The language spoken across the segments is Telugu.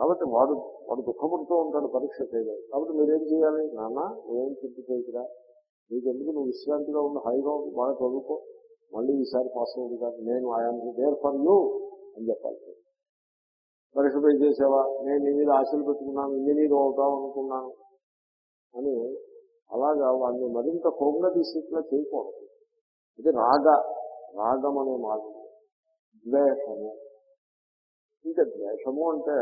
కాబట్టి వాడు వాడు దుఃఖపడుతూ ఉంటాడు పరీక్ష చేయలేదు. కాబట్టి మీరేం చేయాలి? నాన్న నువ్వేం చింత చేయకురా నీకెందుకు? నువ్వు విశ్రాంతిగా ఉండి హాయిగా ఉండి బాగా చదువుకో. మళ్ళీ ఈసారి పాస్ అవుతుంది కాదు నేను ఐఎమ్ దేర్ ఫర్ యూ అని చెప్పాలి. పరీక్ష పై చేసావా? నేను నీ మీద ఆశలు పెట్టుకున్నాను ఇంజనీర్ అవుతాం అనుకున్నాను. అని అలాగా వాడిని మరింత కొంగ తీసేట్లా చేయకూడదు. ఇది రాగ రాగం అనే మార్గం. ద్వేషము. ఇంకా ద్వేషము అంటే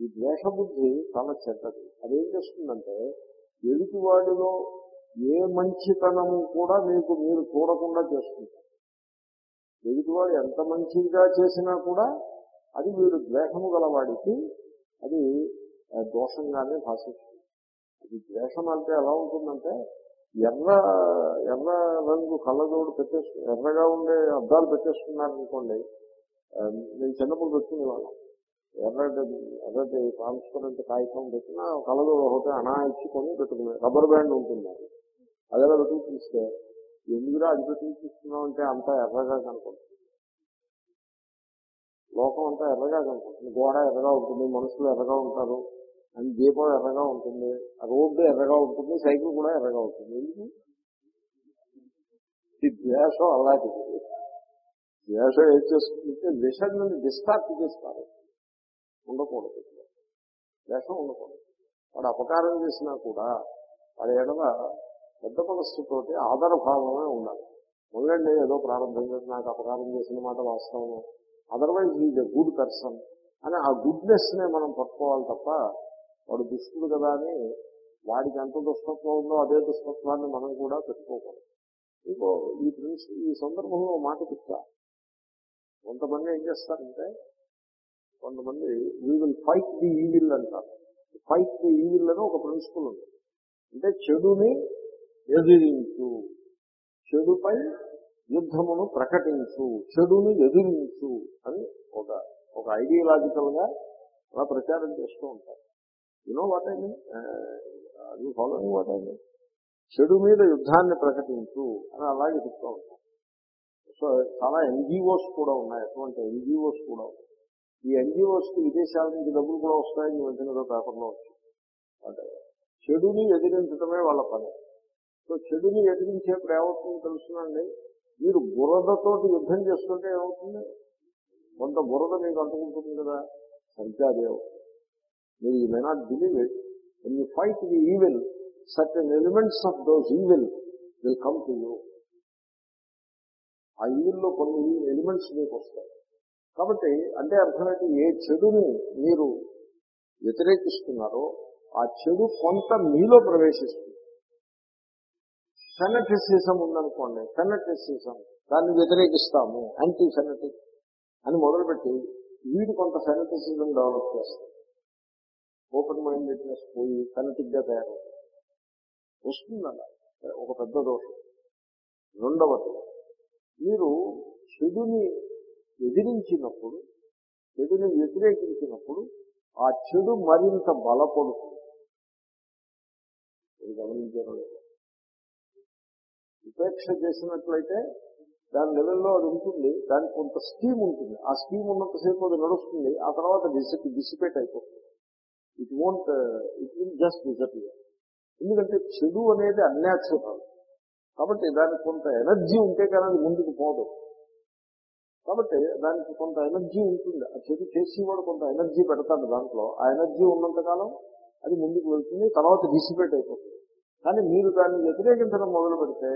ఈ ద్వేష బుద్ధి చాలా చెడ్డది. అదేం చేస్తుందంటే ఎదుటివాడిలో ఏ మంచితనము కూడా మీకు మీరు చూడకుండా చేస్తుంది ఎదుటివాడు ఎంత మంచిగా చేసినా కూడా అది వీడు ద్వేషము గలవాడికి అది దోషంగానే భాషిస్తుంది. అది ద్వేషం అంటే ఎలా ఉంటుందంటే ఎర్ర ఎర్ర రంగు కళ్ళజోడు పెట్టేసు ఎర్రగా ఉండే అద్దాలు పెట్టేసుకున్నారనుకోండి నేను చిన్నప్పుడు పెట్టుకునేవాళ్ళం ఎర్రటి ఎర్రటి ట్రాన్స్పరెంట్ కాగితం పెట్టిన కలదు ఒకటి అనా ఇచ్చుకొని పెట్టుకునే రబ్బర్ బ్యాండ్ ఉంటుంది. అదే అదేలా పెట్టుకు తీస్తే ఎందుకురా అది పెట్టుకు తీసుకున్నాం అంటే అంతా ఎర్రగా కనపడుతుంది. లోకం అంతా ఎర్రగా కనపడుతుంది. గోడ ఎర్రగా ఉంటుంది మనుషులు ఎర్రగా ఉంటారు అండ్ దీపం ఎర్రగా ఉంటుంది ఆ రోడ్డు ఎర్రగా ఉంటుంది సైకిల్ కూడా ఎర్రగా ఉంటుంది. ఎందుకు? ఈ ద్వేషం అలాంటిది. ద్వేషం ఏం చేస్తుందంటే విషయాన్ని డిస్టార్ట్ చేస్తారు. ఉండకూడదు. ద్వేషం ఉండకూడదు. వాడు అపకారం చేసినా కూడా వాడి ఎడల పెద్ద మనస్సుతోటి ఆదరభావమే ఉండాలి. మొదలండి ఏదో ప్రారంభం చేసి నాకు అపకారం చేసిన మాట వాస్తవము. Otherwise is a good person అని ఆ గుడ్నెస్ నే మనం పట్టుకోవాలి తప్ప వాడు దుష్టుడు కదా అని వాడికి ఎంత దుష్టత్వం ఉందో అదే దుష్టత్వాన్ని మనం కూడా పెట్టుకోకూడదు. ఇంకో ఈ ప్రిన్సి ఈ సందర్భంలో మాట చెప్తా. కొంతమంది ఏం చేస్తారంటే కొంతమంది we will fight the evil అంటారు. ఫైట్ ది ఈవిల్ అని ఒక ప్రిన్సిపల్ ఉంది. అంటే చెడుని ఎదిరించు. చెడుపై యుద్ధమును ప్రకటించు. చెడుని ఎదిరించు అని ఒక ఒక ఐడియలాజికల్గా అలా ప్రచారం చేస్తూ ఉంటారు. You know what I mean అది ఫాలోయింగ్ వాట్ ఐ మీన్ చెడు మీద యుద్ధాన్ని ప్రకటించు అని అలాగే చెప్తూ ఉంటారు. సో చాలా ఎన్జిఓస్ కూడా ఉన్నాయి. అటువంటి ఎన్జిఓస్ కూడా ఉన్నాయి. ఈ ఎన్జిఓస్కి విదేశాల నుంచి డబ్బులు కూడా వస్తాయని వెంటనే ఏదో పేపర్లో వచ్చింది. అంటే చెడుని ఎదిరించడమే వాళ్ళ పని. సో చెడుని ఎదిరించేప్పుడు ఏమవుతుంది తెలుసునండి. మీరు బురదతో యుద్ధం చేస్తుంటే ఏమవుతుంది? కొంత బురద మీకు అంటుకుంటుంది కదా సరిగ్గా అదే అవుతుంది. మీరు ఈ may not believe it when you fight the evil certain elements of those evil will come to you ఆ ఈవిల్లో కొన్ని ఎలిమెంట్స్ మీకు వస్తాయి. కాబట్టి అంటే అర్థమైతే ఏ చెడుని మీరు వ్యతిరేకిస్తున్నారో ఆ చెడు కొంత మీలో ప్రవేశిస్తుంది. ఫెనటిసిజం ఉందనుకోండి ఫెనటిసిజం దాన్ని వ్యతిరేకిస్తాము యాంటీ ఫెనటిక్ అని మొదలుపెట్టి వీడు కొంత ఫెనటిసిజం డెవలప్ చేస్తాడు. ఓపెన్ మైండెడ్నెస్ పోయి సెనటిక్గా తయారవుతుంది వస్తుందన్న ఒక పెద్ద దోషం. రెండవది మీరు చెడుని ఎదిరించినప్పుడు చెడుని వ్యతిరేకించినప్పుడు ఆ చెడు మరింత బలపడుతుంది. ఇది ఉపేక్ష చేసినట్లయితే దాని లెవెల్లో అది ఉంటుంది దానికి కొంత స్కీమ్ ఉంటుంది. ఆ స్కీమ్ ఉన్నంతసేపు అది నడుస్తుంది ఆ తర్వాత డిసిపి డిసిపేట్ అయిపోతుంది. It won't it will just disappear ఎందుకంటే చెడు అనేది అన్యాచురల్. కాబట్టి దానికి కొంత ఎనర్జీ ఉంటే కానీ అది ముందుకు పోదు. కాబట్టి దానికి కొంత ఎనర్జీ ఉంటుంది. ఆ చెడు చేసేవాడు కొంత ఎనర్జీ పెడతాడు దాంట్లో. ఆ ఎనర్జీ ఉన్నంతకాలం అది ముందుకు వెళ్తుంది తర్వాత డిసిపేట్ అయిపోతుంది. కానీ మీరు దాన్ని వ్యతిరేకించడం మొదలు పెడితే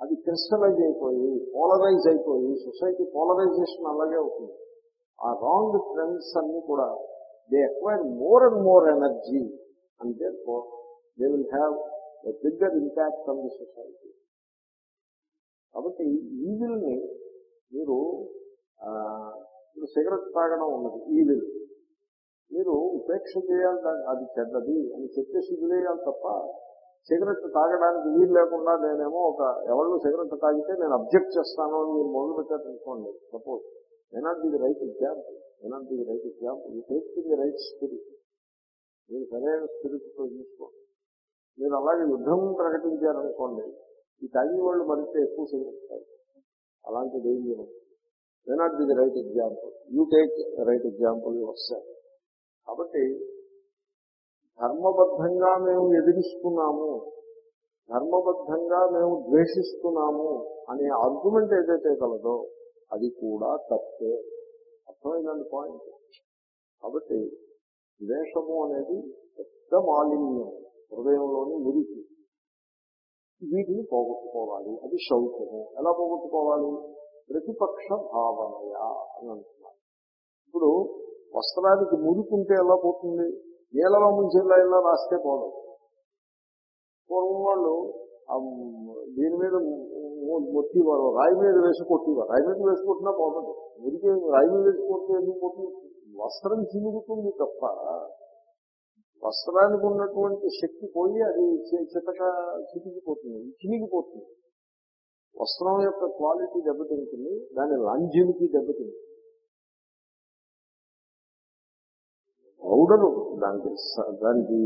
అది క్రిస్టలైజ్ అయిపోయి పోలరైజ్ అయిపోయి సొసైటీ పోలరైజేషన్ అలాగే అవుతుంది. ఆ రాంగ్ ట్రెండ్స్ అన్ని కూడా they acquire more and more energy and they they will have a bigger impact on the society కాబట్టి ఈవిల్ని మీరు సిగరెట్ తాగడం ఉన్నది ఈవిల్ మీరు ఉపేక్ష చేయాలి దాన్ని అది చెడ్డది అని చెప్పేసి వదిలేయాలి తప్ప సిగరెట్ తాగడానికి వీలు లేకుండా నేనేమో ఒక ఎవరు సిగరెట్ తాగితే నేను అబ్జెక్ట్ చేస్తాను అని మీరు మొదలు పెట్టారనుకోండి సపోజ్. నేనాట్ ఇది right example. నేనాట్ the right example. You take the right spirit. మీరు సరైన స్పిరిట్తో తీసుకోండి మీరు అలాగే యుద్ధం ప్రకటించారనుకోండి ఈ తాగి వాళ్ళు మరింత ఎక్కువ సిగరెట్ తాగుతారు అలాంటిది ఏం may not be the right example you take right example your కాబట్టి ధర్మబద్ధంగా మేము ఎదిరిస్తున్నాము ధర్మబద్ధంగా మేము ద్వేషిస్తున్నాము అనే ఆర్గ్యుమెంట్ ఏదైతే కలదో అది కూడా తప్పే. అర్థమైందండి పాయింట్ కాబట్టి ద్వేషము అనేది పెద్ద మాలిన్యం హృదయంలోని మురికి. వీటిని పోగొట్టుకోవాలి. అది శౌచము. ఎలా పోగొట్టుకోవాలి? ప్రతిపక్ష భావనయ అని అంటున్నారు. ఇప్పుడు వస్త్రానికి మురికుంటే ఎలా పోతుంది? నీళ్ళలో ముంచేలా ఇలా రాస్తే పోదు. పూర్వం వాళ్ళు దీని మీద మొత్తివారు రాయి మీద వేసి కొట్టివారు. రాయి మీద వేసుకుంటున్నా పోతుంది. మురికి రాయి మీద వేసి ఎందుకు పోతుంది? వస్త్రం చిరుగుతుంది తప్ప వస్త్రానికి ఉన్నటువంటి శక్తి పోయి అది చితక చితికిపోతుంది చినిగిపోతుంది. వస్త్రం యొక్క క్వాలిటీ దెబ్బతింటుంది దాని లాంజివిటీ దెబ్బతింటుంది. పౌడరు దానికి దానికి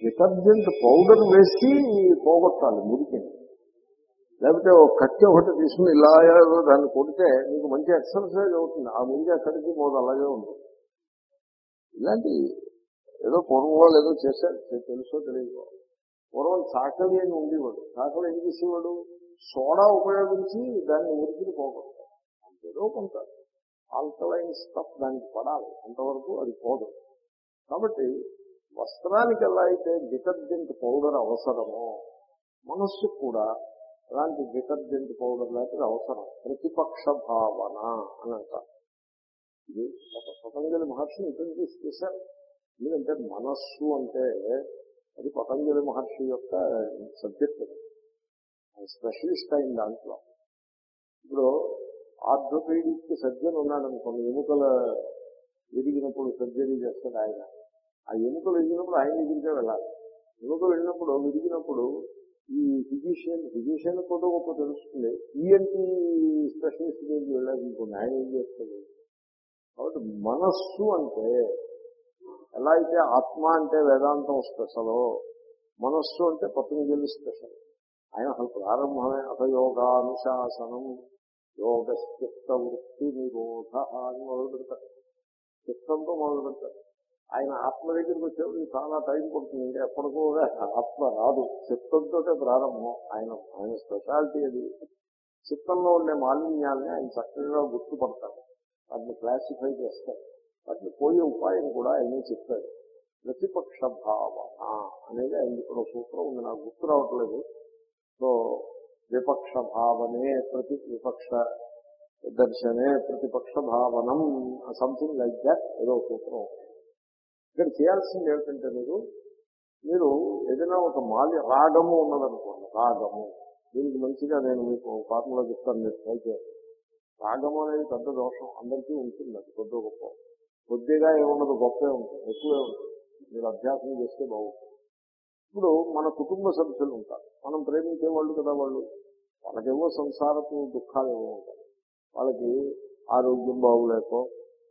డిటర్జెంట్ పౌడర్ వేసి పోగొట్టాలి మురికిని లేకపోతే ఒక కట్టె ఒకటి తీసుకుని ఇలా దాన్ని కొడితే మీకు మంచి ఎక్సర్సైజ్ అవుతుంది. ఆ మురికి అక్కడికి పోదు అలాగే ఉంటుంది. ఇలాంటి ఏదో పూర్వం వాళ్ళు ఏదో చేశారు తెలుసో తెలియదు పూర్వం చాకలి అని ఉండేవాడు చాకలి ఏం చేసేవాడు సోడా ఉపయోగించి దాన్ని మురికిని పోగొట్టాడు ఏదో కొంత ఆల్కలైన్ స్టఫ్ దానికి పడాలి అంతవరకు అది పోదు కాబట్టి వస్త్రానికి ఎలా అయితే డిటర్జెంట్ పౌడర్ అవసరమో మనస్సుకు కూడా అలాంటి డిటర్జెంట్ పౌడర్ లాంటిది అవసరం ప్రతిపక్ష భావన అని అంటారు ఇది ఒక పతంజలి మహర్షి ఇంట్రడ్యూస్ చేశారు ఎందుకంటే మనస్సు అంటే అది పతంజలి మహర్షి యొక్క సబ్జెక్ట్. స్పెషలిస్ట్ అయిన దాంట్లో. ఇప్పుడు ఆర్థోపీడిక్ సర్జన్ ఉన్నాడు అనుకోండి ఎముకల విరిగినప్పుడు సర్జరీ చేస్తాడు ఆయన. ఆ ఎముకలు విరిగినప్పుడు ఆయన దగ్గరికే వెళ్ళాలి. ఎముక వెళ్ళినప్పుడు విరిగినప్పుడు ఈ ఫిజిషియన్ ఫిజిషియన్ కూడా గొప్ప తెలుస్తుంది. ఈఎన్టీ స్పెషలిస్ట్ దగ్గరికి వెళ్ళాలి అనుకోండి ఆయన ఏం చేస్తుంది కాబట్టి మనస్సు అంటే ఎలా అయితే ఆత్మ అంటే వేదాంతం స్పెషలో మనస్సు అంటే పతంజలి స్పెషల్. ఆయన అసలు ప్రారంభమే అసయోగానుశాసనం యోగ చిత్త వృత్తి నిరోధ అని మొదలు పెడతారు. చిత్తంతో మొదలు పెడతారు. ఆయన ఆత్మ దగ్గరికి వచ్చేప్పుడు చాలా టైం పడుతుంది. ఇంకా ఎప్పటికో ఆత్మ రాదు. చిత్తంతో ప్రారంభం. ఆయన ఆయన స్పెషాలిటీ అది. చిత్తంలో ఉండే మాలిన్యాల్ని ఆయన చక్కగా గుర్తుపడతారు. వాటిని క్లాసిఫై చేస్తారు. వాటిని పోయే ఉపాయం కూడా ఆయన చెప్తాడు ప్రతిపక్ష భావన అనేది ఆయన ఇక్కడ సూత్రం ఉంది. నాకు గుర్తు రావట్లేదు. సో విపక్ష భావనే ప్రతి విపక్ష దర్శనే ప్రతిపక్ష భావనం సంథింగ్ లైక్ దాట్ ఏదో సూత్రం ఇక్కడ చేయాల్సింది ఏమిటంటే మీరు మీరు ఏదైనా ఒక మాలి రాగము ఉన్నదనుకోండి రాగము. దీనికి మంచిగా నేను మీకు ఫార్ములా చెప్తాను మీరు ట్రై చేయండి. రాగము అనేది పెద్ద దోషం. అందరికీ ఉంటుంది అది కొద్ది గొప్ప. కొద్దిగా ఏమున్నది గొప్పే ఉంటుంది ఎక్కువే ఉంటుంది. మీరు అభ్యాసం చేస్తే బాగుంటుంది. ఇప్పుడు మన కుటుంబ సభ్యులు ఉంటారు. మనం ప్రేమించే వాళ్ళు కదా వాళ్ళు. వాళ్ళకేవో సంసారపు దుఃఖాలు ఏవో ఉంటాయి. వాళ్ళకి ఆరోగ్యం బాగులేకో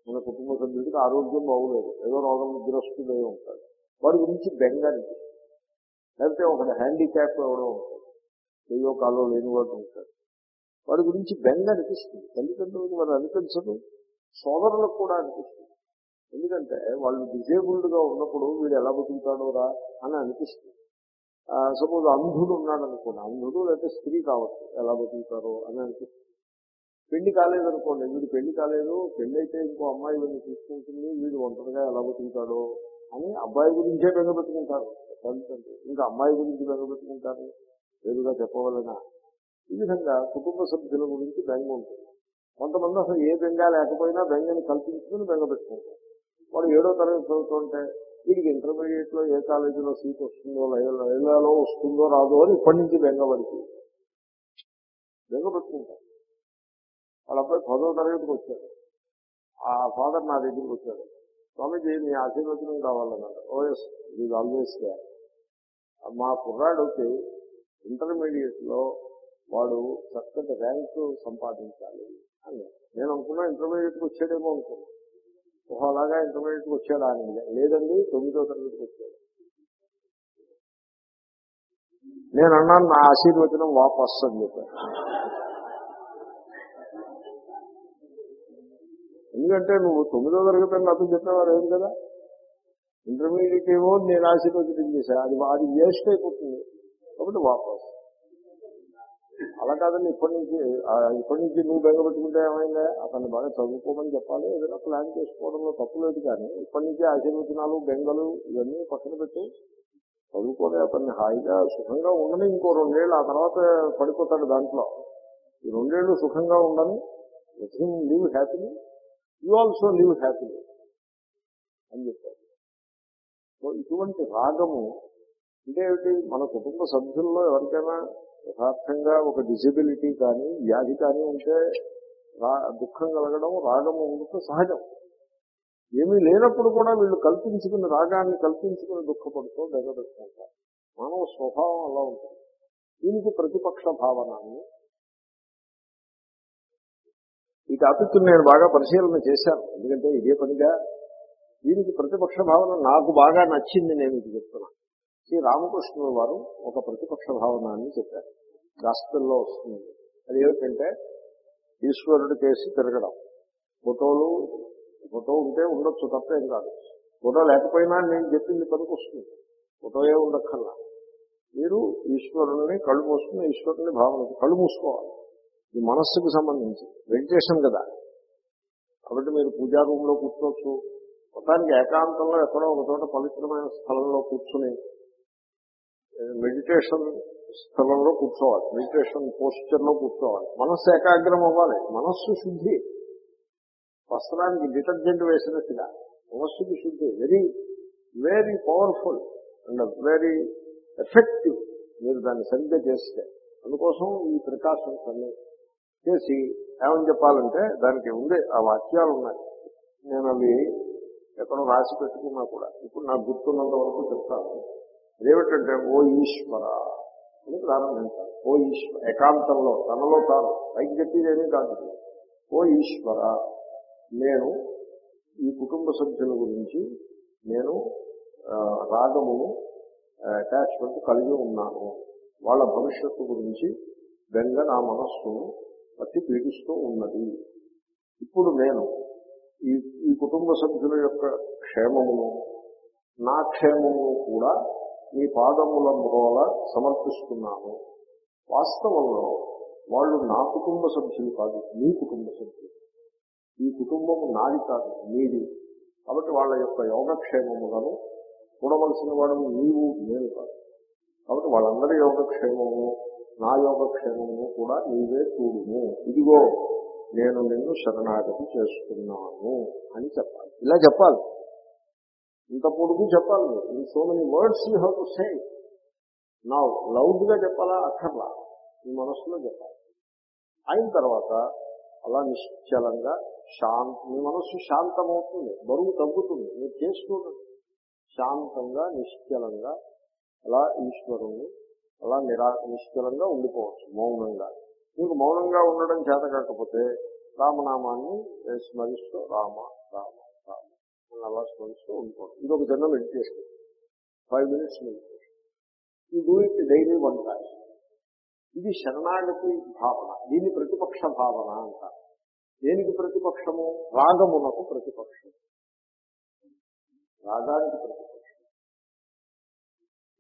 మన కుటుంబ సభ్యుడికి ఆరోగ్యం బాగులేదు ఏదో రోగం గ్రస్తుడే ఉంటాడు. వాడి గురించి బెంగానికి లేకపోతే ఒకటి హ్యాండిక్యాప్ ఎవడో ఉంటాడు. ఏయో కాలో లేని వాడు ఉంటాడు. వాడి గురించి బెంగ అనిపిస్తుంది. తల్లిదండ్రులకు వారు అనిపించదు సోదరులకు కూడా అనిపిస్తుంది. ఎందుకంటే వాళ్ళు డిజేబుల్డ్గా ఉన్నప్పుడు వీడు ఎలా బతుకుతాడో రా అని అనిపిస్తుంది. సపోజ్ అంధుడు ఉన్నాడు అనుకోండి అంధుడు లేకపోతే స్త్రీ కావచ్చు ఎలా బతుకుతారో అని అనిపిస్తుంది. పెళ్ళి కాలేదనుకోండి వీడు పెళ్ళి కాలేదు పెళ్ళి అయితే ఇంకో అమ్మాయి వీడిని తీసుకుంటుంది వీడు ఒంటరిగా ఎలా బతుకుతాడో అని అబ్బాయి గురించే బెంగపెట్టుకుంటారు తల్లిదండ్రులు ఇంకా అమ్మాయి గురించి బెంగపెట్టుకుంటారు వేరుగా చెప్పవలన? ఈ విధంగా కుటుంబ సభ్యుల గురించి బెంగ ఉంటుంది. కొంతమంది అసలు ఏ బెంగ లేకపోయినా బెంగని కల్పించుకుని బెంగ పెట్టుకుంటారు. వాడు ఏడో తరగతి చదువుతుంటే వీడికి ఇంటర్మీడియట్లో ఏ కాలేజీలో సీట్ వస్తుందో లైలలో వస్తుందో రాదో అని ఇప్పటి నుంచి బెంగ బెంగపెట్టుకుంటారు వాళ్ళ అబ్బాయి పదో తరగతికి వచ్చాడు. ఆ ఫాదర్ నా దగ్గరికి వచ్చాడు. స్వామిజీ మీ ఆశీర్వచనం కావాలన్నాడు. ఓఎస్ ఇది ఆల్వేస్ మా కుర్రాడికి ఇంటర్మీడియట్లో వాడు చక్కటి ర్యాంకు సంపాదించాలి అని నేను అనుకున్నా ఇంటర్మీడియట్కి వచ్చాడేమో అనుకున్నాను ఓహో అలాగా ఇంటర్మీడియట్కి వచ్చాడా అని. లేదండి తొమ్మిదో తరగతికి వచ్చాడు. నేను అన్నాను నా ఆశీర్వచనం వాపస్ అని చెప్పాను ఎందుకంటే నువ్వు తొమ్మిదో తరగతి నాతో చెప్పేవారు ఏం కదా? ఇంటర్మీడియట్ ఏమో నేను ఆశీర్వచనం చేశా. అది అది వేస్ట్ అయిపోతుంది. కాబట్టి వాపస్. అలా కాదండి ఇప్పటి నుంచి ఇప్పటి నుంచి నువ్వు బెంగపెట్టుకుంటే ఏమైందా? అతన్ని బాగా చదువుకోమని చెప్పాలి. ఏదైనా ప్లాన్ చేసుకోవడంలో తప్పు లేదు కానీ ఇప్పటి నుంచి ఆశీర్వచనాలు బెంగలు ఇవన్నీ పక్కన పెట్టి చదువుకోలే అతన్ని హాయిగా సుఖంగా ఉండని ఇంకో రెండేళ్ళు ఆ తర్వాత పడిపోతాడు దాంట్లో. ఈ రెండేళ్ళు సుఖంగా ఉండని him live happily you also live happily అని చెప్పారు. సో ఇటువంటి రాగము అంటే ఏమిటి? మన కుటుంబ సభ్యుల్లో ఎవరికైనా యథార్థంగా ఒక డిసెబిలిటీ కానీ వ్యాధి కానీ ఉంటే రా దుఃఖం కలగడం రాగము ఉండటం సహజం. ఏమీ లేనప్పుడు కూడా వీళ్ళు కల్పించుకుని రాగాన్ని కల్పించుకుని దుఃఖపడుతూ బెగబెట్టుకుంటారు మానవ స్వభావం అలా ఉంటుంది. దీనికి ప్రతిపక్ష భావనాన్ని ఈ టాపిక్ నేను బాగా పరిశీలన చేశాను. ఎందుకంటే ఇదే పనిగా దీనికి ప్రతిపక్ష భావన నాకు బాగా నచ్చింది నేను ఇది చెప్తున్నాను. శ్రీ రామకృష్ణుల వారు ఒక ప్రతిపక్ష భావనాన్ని చెప్పారు. గాస్పెల్లో వస్తుంది. అది ఏమిటంటే ఈశ్వరుడి చేసి తిరగడం. ఫోటోలు ఫోటో ఉంటే ఉండొచ్చు తప్పేం కాదు. ఫోటో లేకపోయినా నేను చెప్పింది పనికి వస్తుంది ఫోటోయే ఉండక్కల్లా మీరు ఈశ్వరుని కళ్ళు మూసుకుని ఈశ్వరుని భావన కళ్ళు మూసుకోవాలి. ఇది మనస్సుకు సంబంధించి. మెడిటేషన్ కదా. కాబట్టి మీరు పూజా రూమ్లో కూర్చోవచ్చు. మొత్తానికి ఏకాంతంలో ఎక్కడో ఒక చోట పవిత్రమైన స్థలంలో కూర్చుని మెడిటేషన్ స్థలంలో కూర్చోవాలి. మెడిటేషన్ పోస్చర్లో కూర్చోవాలి. మనస్సు ఏకాగ్రం అవ్వాలి. మనస్సు శుద్ధి. వస్త్రానికి డిటర్జెంట్ వేసినట్టుగా మనస్సుకి శుద్ధి. Very very powerful and very effective మీరు దాన్ని సరిగ్గా చేస్తే. అందుకోసం ఈ ప్రికాషన్స్ అన్ని చేసి ఏమని చెప్పాలంటే దానికి ఉండే ఆ వాక్యాలు ఉన్నాయి. నేను అవి ఎక్కడో రాసి పెట్టుకున్నా కూడా. ఇప్పుడు నాకు గుర్తున్నంత వరకు చెప్తాను. అదేమిటంటే ఓ ఈశ్వర అని ప్రారంభించాలి ఓ ఈశ్వర ఏకాంతంలో తనలో తాను పైకి చెప్పేదేమీ కాదు. ఓ ఈశ్వర నేను ఈ కుటుంబ సభ్యుల గురించి నేను రాగమును అటాచ్మెంట్ కలిగి ఉన్నాను. వాళ్ళ భవిష్యత్తు గురించి బెంగ నా మనస్సును పట్టి పీడిస్తూ ఉన్నది. ఇప్పుడు నేను ఈ ఈ కుటుంబ సభ్యుల యొక్క క్షేమమును నా క్షేమమును కూడా మీ పాదముల మూల సమర్పిస్తున్నాను. వాస్తవంలో వాళ్ళు నా కుటుంబ సభ్యులు కాదు మీ కుటుంబ సభ్యులు. ఈ కుటుంబము నాది కాదు మీది. కాబట్టి వాళ్ళ యొక్క యోగక్షేమములను చూడవలసిన వాడు నీవు నేను కాదు. కాబట్టి వాళ్ళందరి యోగక్షేమము నా యోగక్షేమము కూడా నీవే చూడుము. ఇదిగో నేను నిన్ను శరణాగతి చేస్తున్నాను అని చెప్పాలి. ఇలా చెప్పాలి. ఇంత పొడుగు చెప్పాలి in so many words you have to say నా లౌడ్గా చెప్పాలా? అక్కర్లా. మీ మనస్సులో చెప్పాలి. అయిన తర్వాత అలా నిశ్చలంగా శాంత మీ మనస్సు శాంతమవుతుంది. బరువు తగ్గుతుంది. మీరు చేసుకోండి శాంతంగా నిశ్చలంగా అలా ఈశ్వరుణ్ణి అలా నిరా నిశ్చలంగా ఉండిపోవచ్చు మౌనంగా. మీకు మౌనంగా ఉండడం చేత కాకపోతే రామనామాన్ని స్మరిస్తూ రామ రామ. రామ అలా స్మరిస్తూ ఉండిపోవడం ఇది ఒక చిన్న మెడిటేషన్. Five minutes meditation. ఈ do it daily one time ఇది శరణాగతి భావన. దీని ప్రతిపక్ష భావన అంటారు. దేనికి ప్రతిపక్షము? రాగమునకు ప్రతిపక్షం రాగానికి ప్రతిపక్షం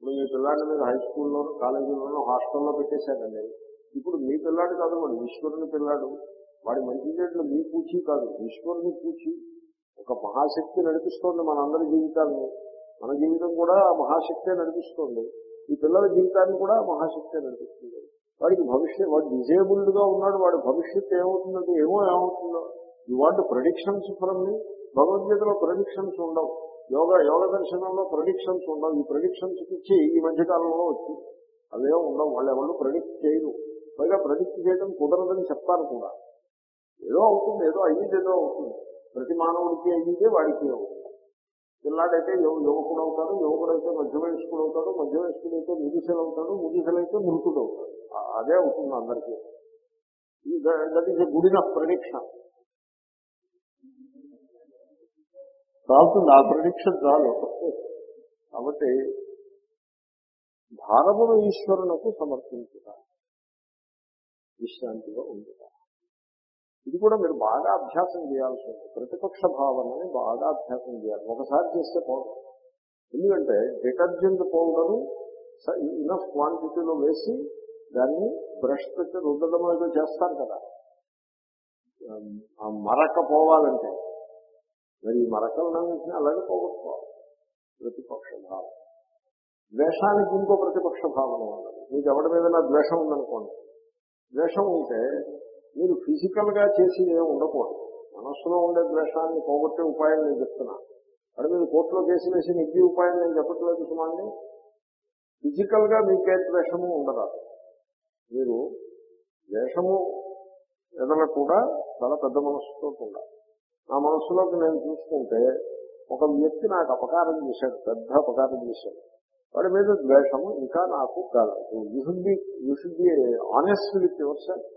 ఇప్పుడు మీ పిల్లాడిని మీరు హై స్కూల్లోనూ కాలేజీలోనూ హాస్టల్లో పెట్టేశారండి. ఇప్పుడు మీ పిల్లాడు కాదు వాడు ఈశ్వరుని పిల్లాడు. వాడి మంచి చెట్లు మీ పూచి కాదు. ఈశ్వరుని పూచి ఒక మహాశక్తి నడిపిస్తోంది మనందరి జీవితాన్ని. మన జీవితం కూడా మహాశక్తే నడిపిస్తోంది. ఈ పిల్లల జీవితాన్ని కూడా మహాశక్తే నడిపిస్తుంది. వాడికి భవిష్యత్ వాడు డిజేబుల్డ్గా ఉన్నాడు వాడి భవిష్యత్తు ఏమవుతుందంటే ఏమో ఏమవుతుందో. ఈ వాంట్ ప్రొడిక్షన్స్ ఫ్రమ్ మీ. భగవద్గీతలో ప్రొడిక్షన్స్ ఉండవు. యోగ యోగ దర్శనంలో ప్రొడిక్షన్స్ ఉండవు. ఈ ప్రొడిక్షన్స్ ఇచ్చి ఈ మధ్యకాలంలో వచ్చి అవే ఉండవు. వాళ్ళు ఎవరు ప్రొడిక్ట్ చేయరు. పైగా ప్రొడిక్ట్ చేయడం కుదరదని చెప్తారు కూడా. ఏదో అవుతుంది ఏదో అయ్యేది ఏదో అవుతుంది. ప్రతి మానవుడికి అయ్యింది వాడికి అవుతుంది పిల్లాడైతే యువకుడు అవుతాడు యువకుడైతే మధ్య వయస్కుడు అవుతాడు మధ్య వయస్కుడైతే ముగిసలు అవుతాడు ముదిసెలైతే మృతుడు అవుతాడు అదే అవుతుంది అందరికీ. That is a good enough production చాలుతుంది ఆ ప్రొడిక్షన్ చాలు. కాబట్టి భారమును ఈశ్వరునకు సమర్పించుట విశ్రాంతిగా ఉండుట ఇది కూడా మీరు బాగా అభ్యాసం చేయాల్సి ఉంది. ప్రతిపక్ష భావనని బాగా అభ్యాసం చేయాలి. ఒకసారి చేస్తే పోదు. ఎందుకంటే డిటర్జెంట్ పౌడరు ఇనఫ్ క్వాంటిటీలో వేసి దాన్ని బ్రష్ పెట్టి రుద్దడం ఏదో చేస్తారు కదా. మరక పోవాలంటే. మరి ఈ మరకలన్నింటినీ అలాగే పోగొట్టుకోవాలి. ప్రతిపక్ష భావన. ద్వేషానికి ఇంకో ప్రతిపక్ష భావన ఉండదు మీకు ఎవరి మీద ద్వేషం ఉందనుకోండి. ద్వేషం ఉంటే మీరు ఫిజికల్గా చేసి ఏమి ఉండకూడదు. మనస్సులో ఉండే ద్వేషాన్ని పోగొట్టే ఉపాయం నేను చెప్తున్నా. అది మీరు కోర్టులో కేసు వేసి నెగ్గి ఉపాయం నేను చెప్పట్లేదు సుమాన్ని ఫిజికల్గా మీకే ద్వేషము ఉండరాదు మీరు ద్వేషము ఎదల కూడా చాలా పెద్ద మనస్సుతో ఉండాలి. నా మనస్సులోకి నేను చూసుకుంటే ఒక వ్యక్తి నాకు అపకారం చేశాడు పెద్ద అపకారం చేశాడు. వాడి మీద ద్వేషము ఇంకా నాకు కలదు you should be you should be honest with your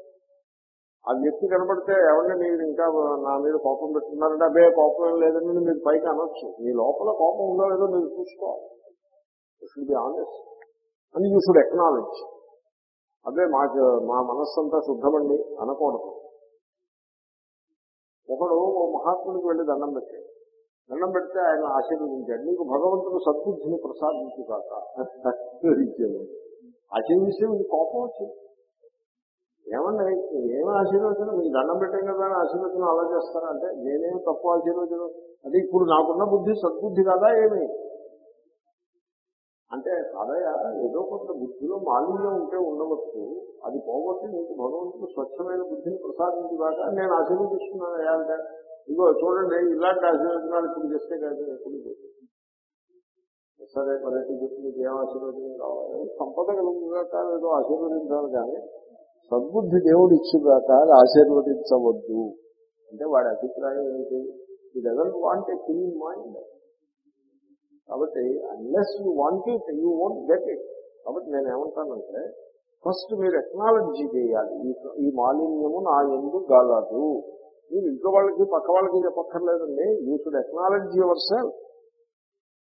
yourself వ్యక్తి కనబడితే ఎవరిని మీరు ఇంకా నా మీద కోపం పెట్టుకున్నారంటే అదే కోపం ఏం లేదని మీరు పైకి అనొచ్చు. మీ లోపల కోపం ఉందో లేదో మీరు చూసుకోవాలి. షుడ్ బి ఆనెస్ట్ అని యూ షుడ్ ఎక్నాలెడ్జ్ అదే మాకు మా మనస్సంతా శుద్ధమండి. అనకూడదు. ఒకడు ఓ మహాత్ముడికి వెళ్ళి దండం పెట్టాడు. దండం పెడితే ఆయన ఆశీర్వదించాడు. నీకు భగవంతుడు సద్బుద్ధిని ప్రసాదించు కాక. ఆశీర్వదించాడు ఆశీర్విస్తే కోపం వచ్చింది. ఏమన్నా ఏమి ఆశీర్వచనం? మీకు దండం పెట్టాం కదా ఆశీర్వచనం అలా చేస్తారా అంటే నేనేం తప్పు ఆశీర్వచనం? అది ఇప్పుడు నాకున్న బుద్ధి సద్బుద్ధి కదా ఏమి? అంటే అదయా ఏదో కొంత బుద్ధిలో మాలిన్యం ఉంటే ఉండవచ్చు. అది పోగొట్టి నీకు భగవంతుడు స్వచ్ఛమైన బుద్ధిని ప్రసాదించుగాక నేను ఆశీర్వదిస్తున్నాను అయ్యా అంటే. ఇదిగో చూడండి ఇలాంటి ఆశీర్వచనాలు ఇప్పుడు చేస్తే కాదు ఎప్పుడు సరే మరి చెప్పి మీకు ఏం ఆశీర్వచనం కావాలి? సంపద కాదు ఏదో ఆశీర్వదించాలి కానీ సద్బుద్ధి దేవుడు ఇచ్చుగాక అది ఆశీర్వదించవద్దు. అంటే వాడి అభిప్రాయం ఏంటి? ఈ doesn't want a clean mind కాబట్టి unless you want it you won't get it కాబట్టి నేను ఏమంటానంటే ఫస్ట్ మీరు ఎక్నాలజీ చేయాలి. ఈ ఈ మాలిన్యము నా ఎందు గాలదు. మీరు ఇంట్లో వాళ్ళకి పక్క వాళ్ళకి చెప్పక్కర్లేదండి. You should acknowledge yourself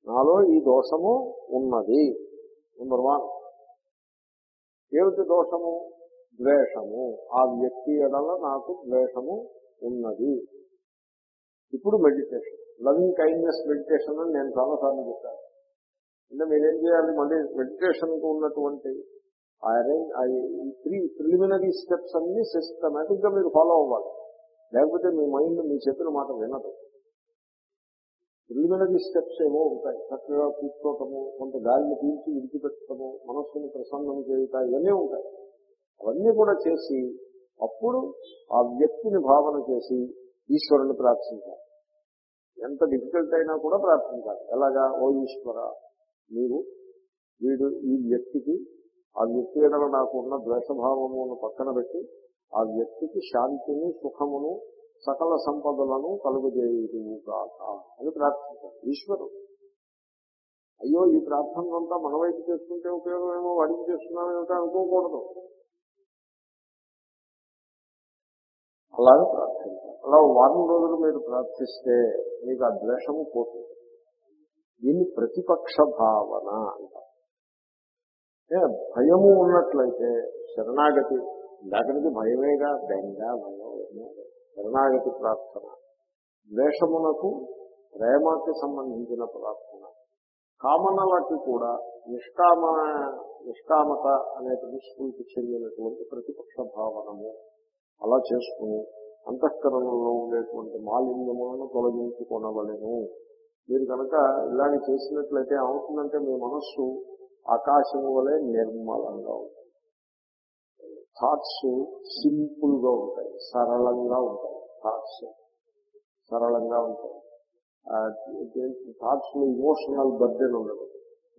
నాలో ఈ దోషము ఉన్నది. నెంబర్ వన్ ఏమిటి దోషము? ద్వేషము. ఆ వ్యక్తి ఎడల నాకు ద్వేషము ఉన్నది. ఇప్పుడు మెడిటేషన్. లవింగ్ కైండ్నెస్ మెడిటేషన్ అని నేను చాలాసార్లు చెప్పాను. అంటే మీరేం చేయాలి? మళ్ళీ మెడిటేషన్కు ఉన్నటువంటి ఈ త్రీ ప్రిలిమినరీ స్టెప్స్ అన్ని సిస్టమేటిక్గా మీరు ఫాలో అవ్వాలి. లేకపోతే మీ మైండ్ మీ చెప్పిన మాట వినదు. ప్రిలిమినరీ స్టెప్స్ ఏమో ఉంటాయి. చక్కగా కూర్చోటము కొంత గాలిని పీల్చి విడిచిపెట్టడము మనస్సును ప్రసన్నం చేయటం ఇవన్నీ ఉంటాయి. అవన్నీ కూడా చేసి అప్పుడు ఆ వ్యక్తిని భావన చేసి ఈశ్వరుని ప్రార్థించాలి. ఎంత డిఫికల్ట్ అయినా కూడా ప్రార్థించాలి. ఎలాగా? ఓ ఈశ్వర మీరు వీడు ఈ వ్యక్తికి ఆ వ్యక్తి ఎడల నాకు ఉన్న ద్వేషభావమును పక్కన పెట్టి ఆ వ్యక్తికి శాంతిని సుఖమును సకల సంపదలను కలుగజేయుము కాక అని ప్రార్థించాలి. ఈశ్వరుడు. అయ్యో ఈ ప్రార్థనలంతా మన వైపు చేసుకుంటే ఉపయోగమేమో వాడికి చేస్తున్నామేమిటో అనుకోకూడదు. అలాగే ప్రార్థించాలి అలా వారం రోజులు మీరు ప్రార్థిస్తే మీకు ఆ ద్వేషము పోతుంది. దీన్ని ప్రతిపక్ష భావన అంటారు. ఏ, భయము ఉన్నట్లయితే శరణాగతి ఇందాకటికి భయమేగా బెంగ భయం శరణాగతి ప్రార్థన. ద్వేషమునకు ప్రేమకి సంబంధించిన ప్రార్థన. కామనలకి కూడా నిష్కామ నిష్కామత అనే దృష్టికి చెందినటువంటి ప్రతిపక్ష భావనము. అలా చేసుకుని అంతఃకరణలో ఉండేటువంటి మాలిన్యములను తొలగించుకొనవలెను. మీరు కనుక ఇలాగ చేసినట్లయితే ఏమవుతుందంటే మీ మనస్సు ఆకాశము వలె నిర్మలంగా ఉంటుంది. థాట్స్ సింపుల్గా ఉంటాయి సరళంగా ఉంటాయి థాట్స్ సరళంగా ఉంటాయి. థాట్స్లో ఇమోషనల్ బర్డెన్ ఉండదు.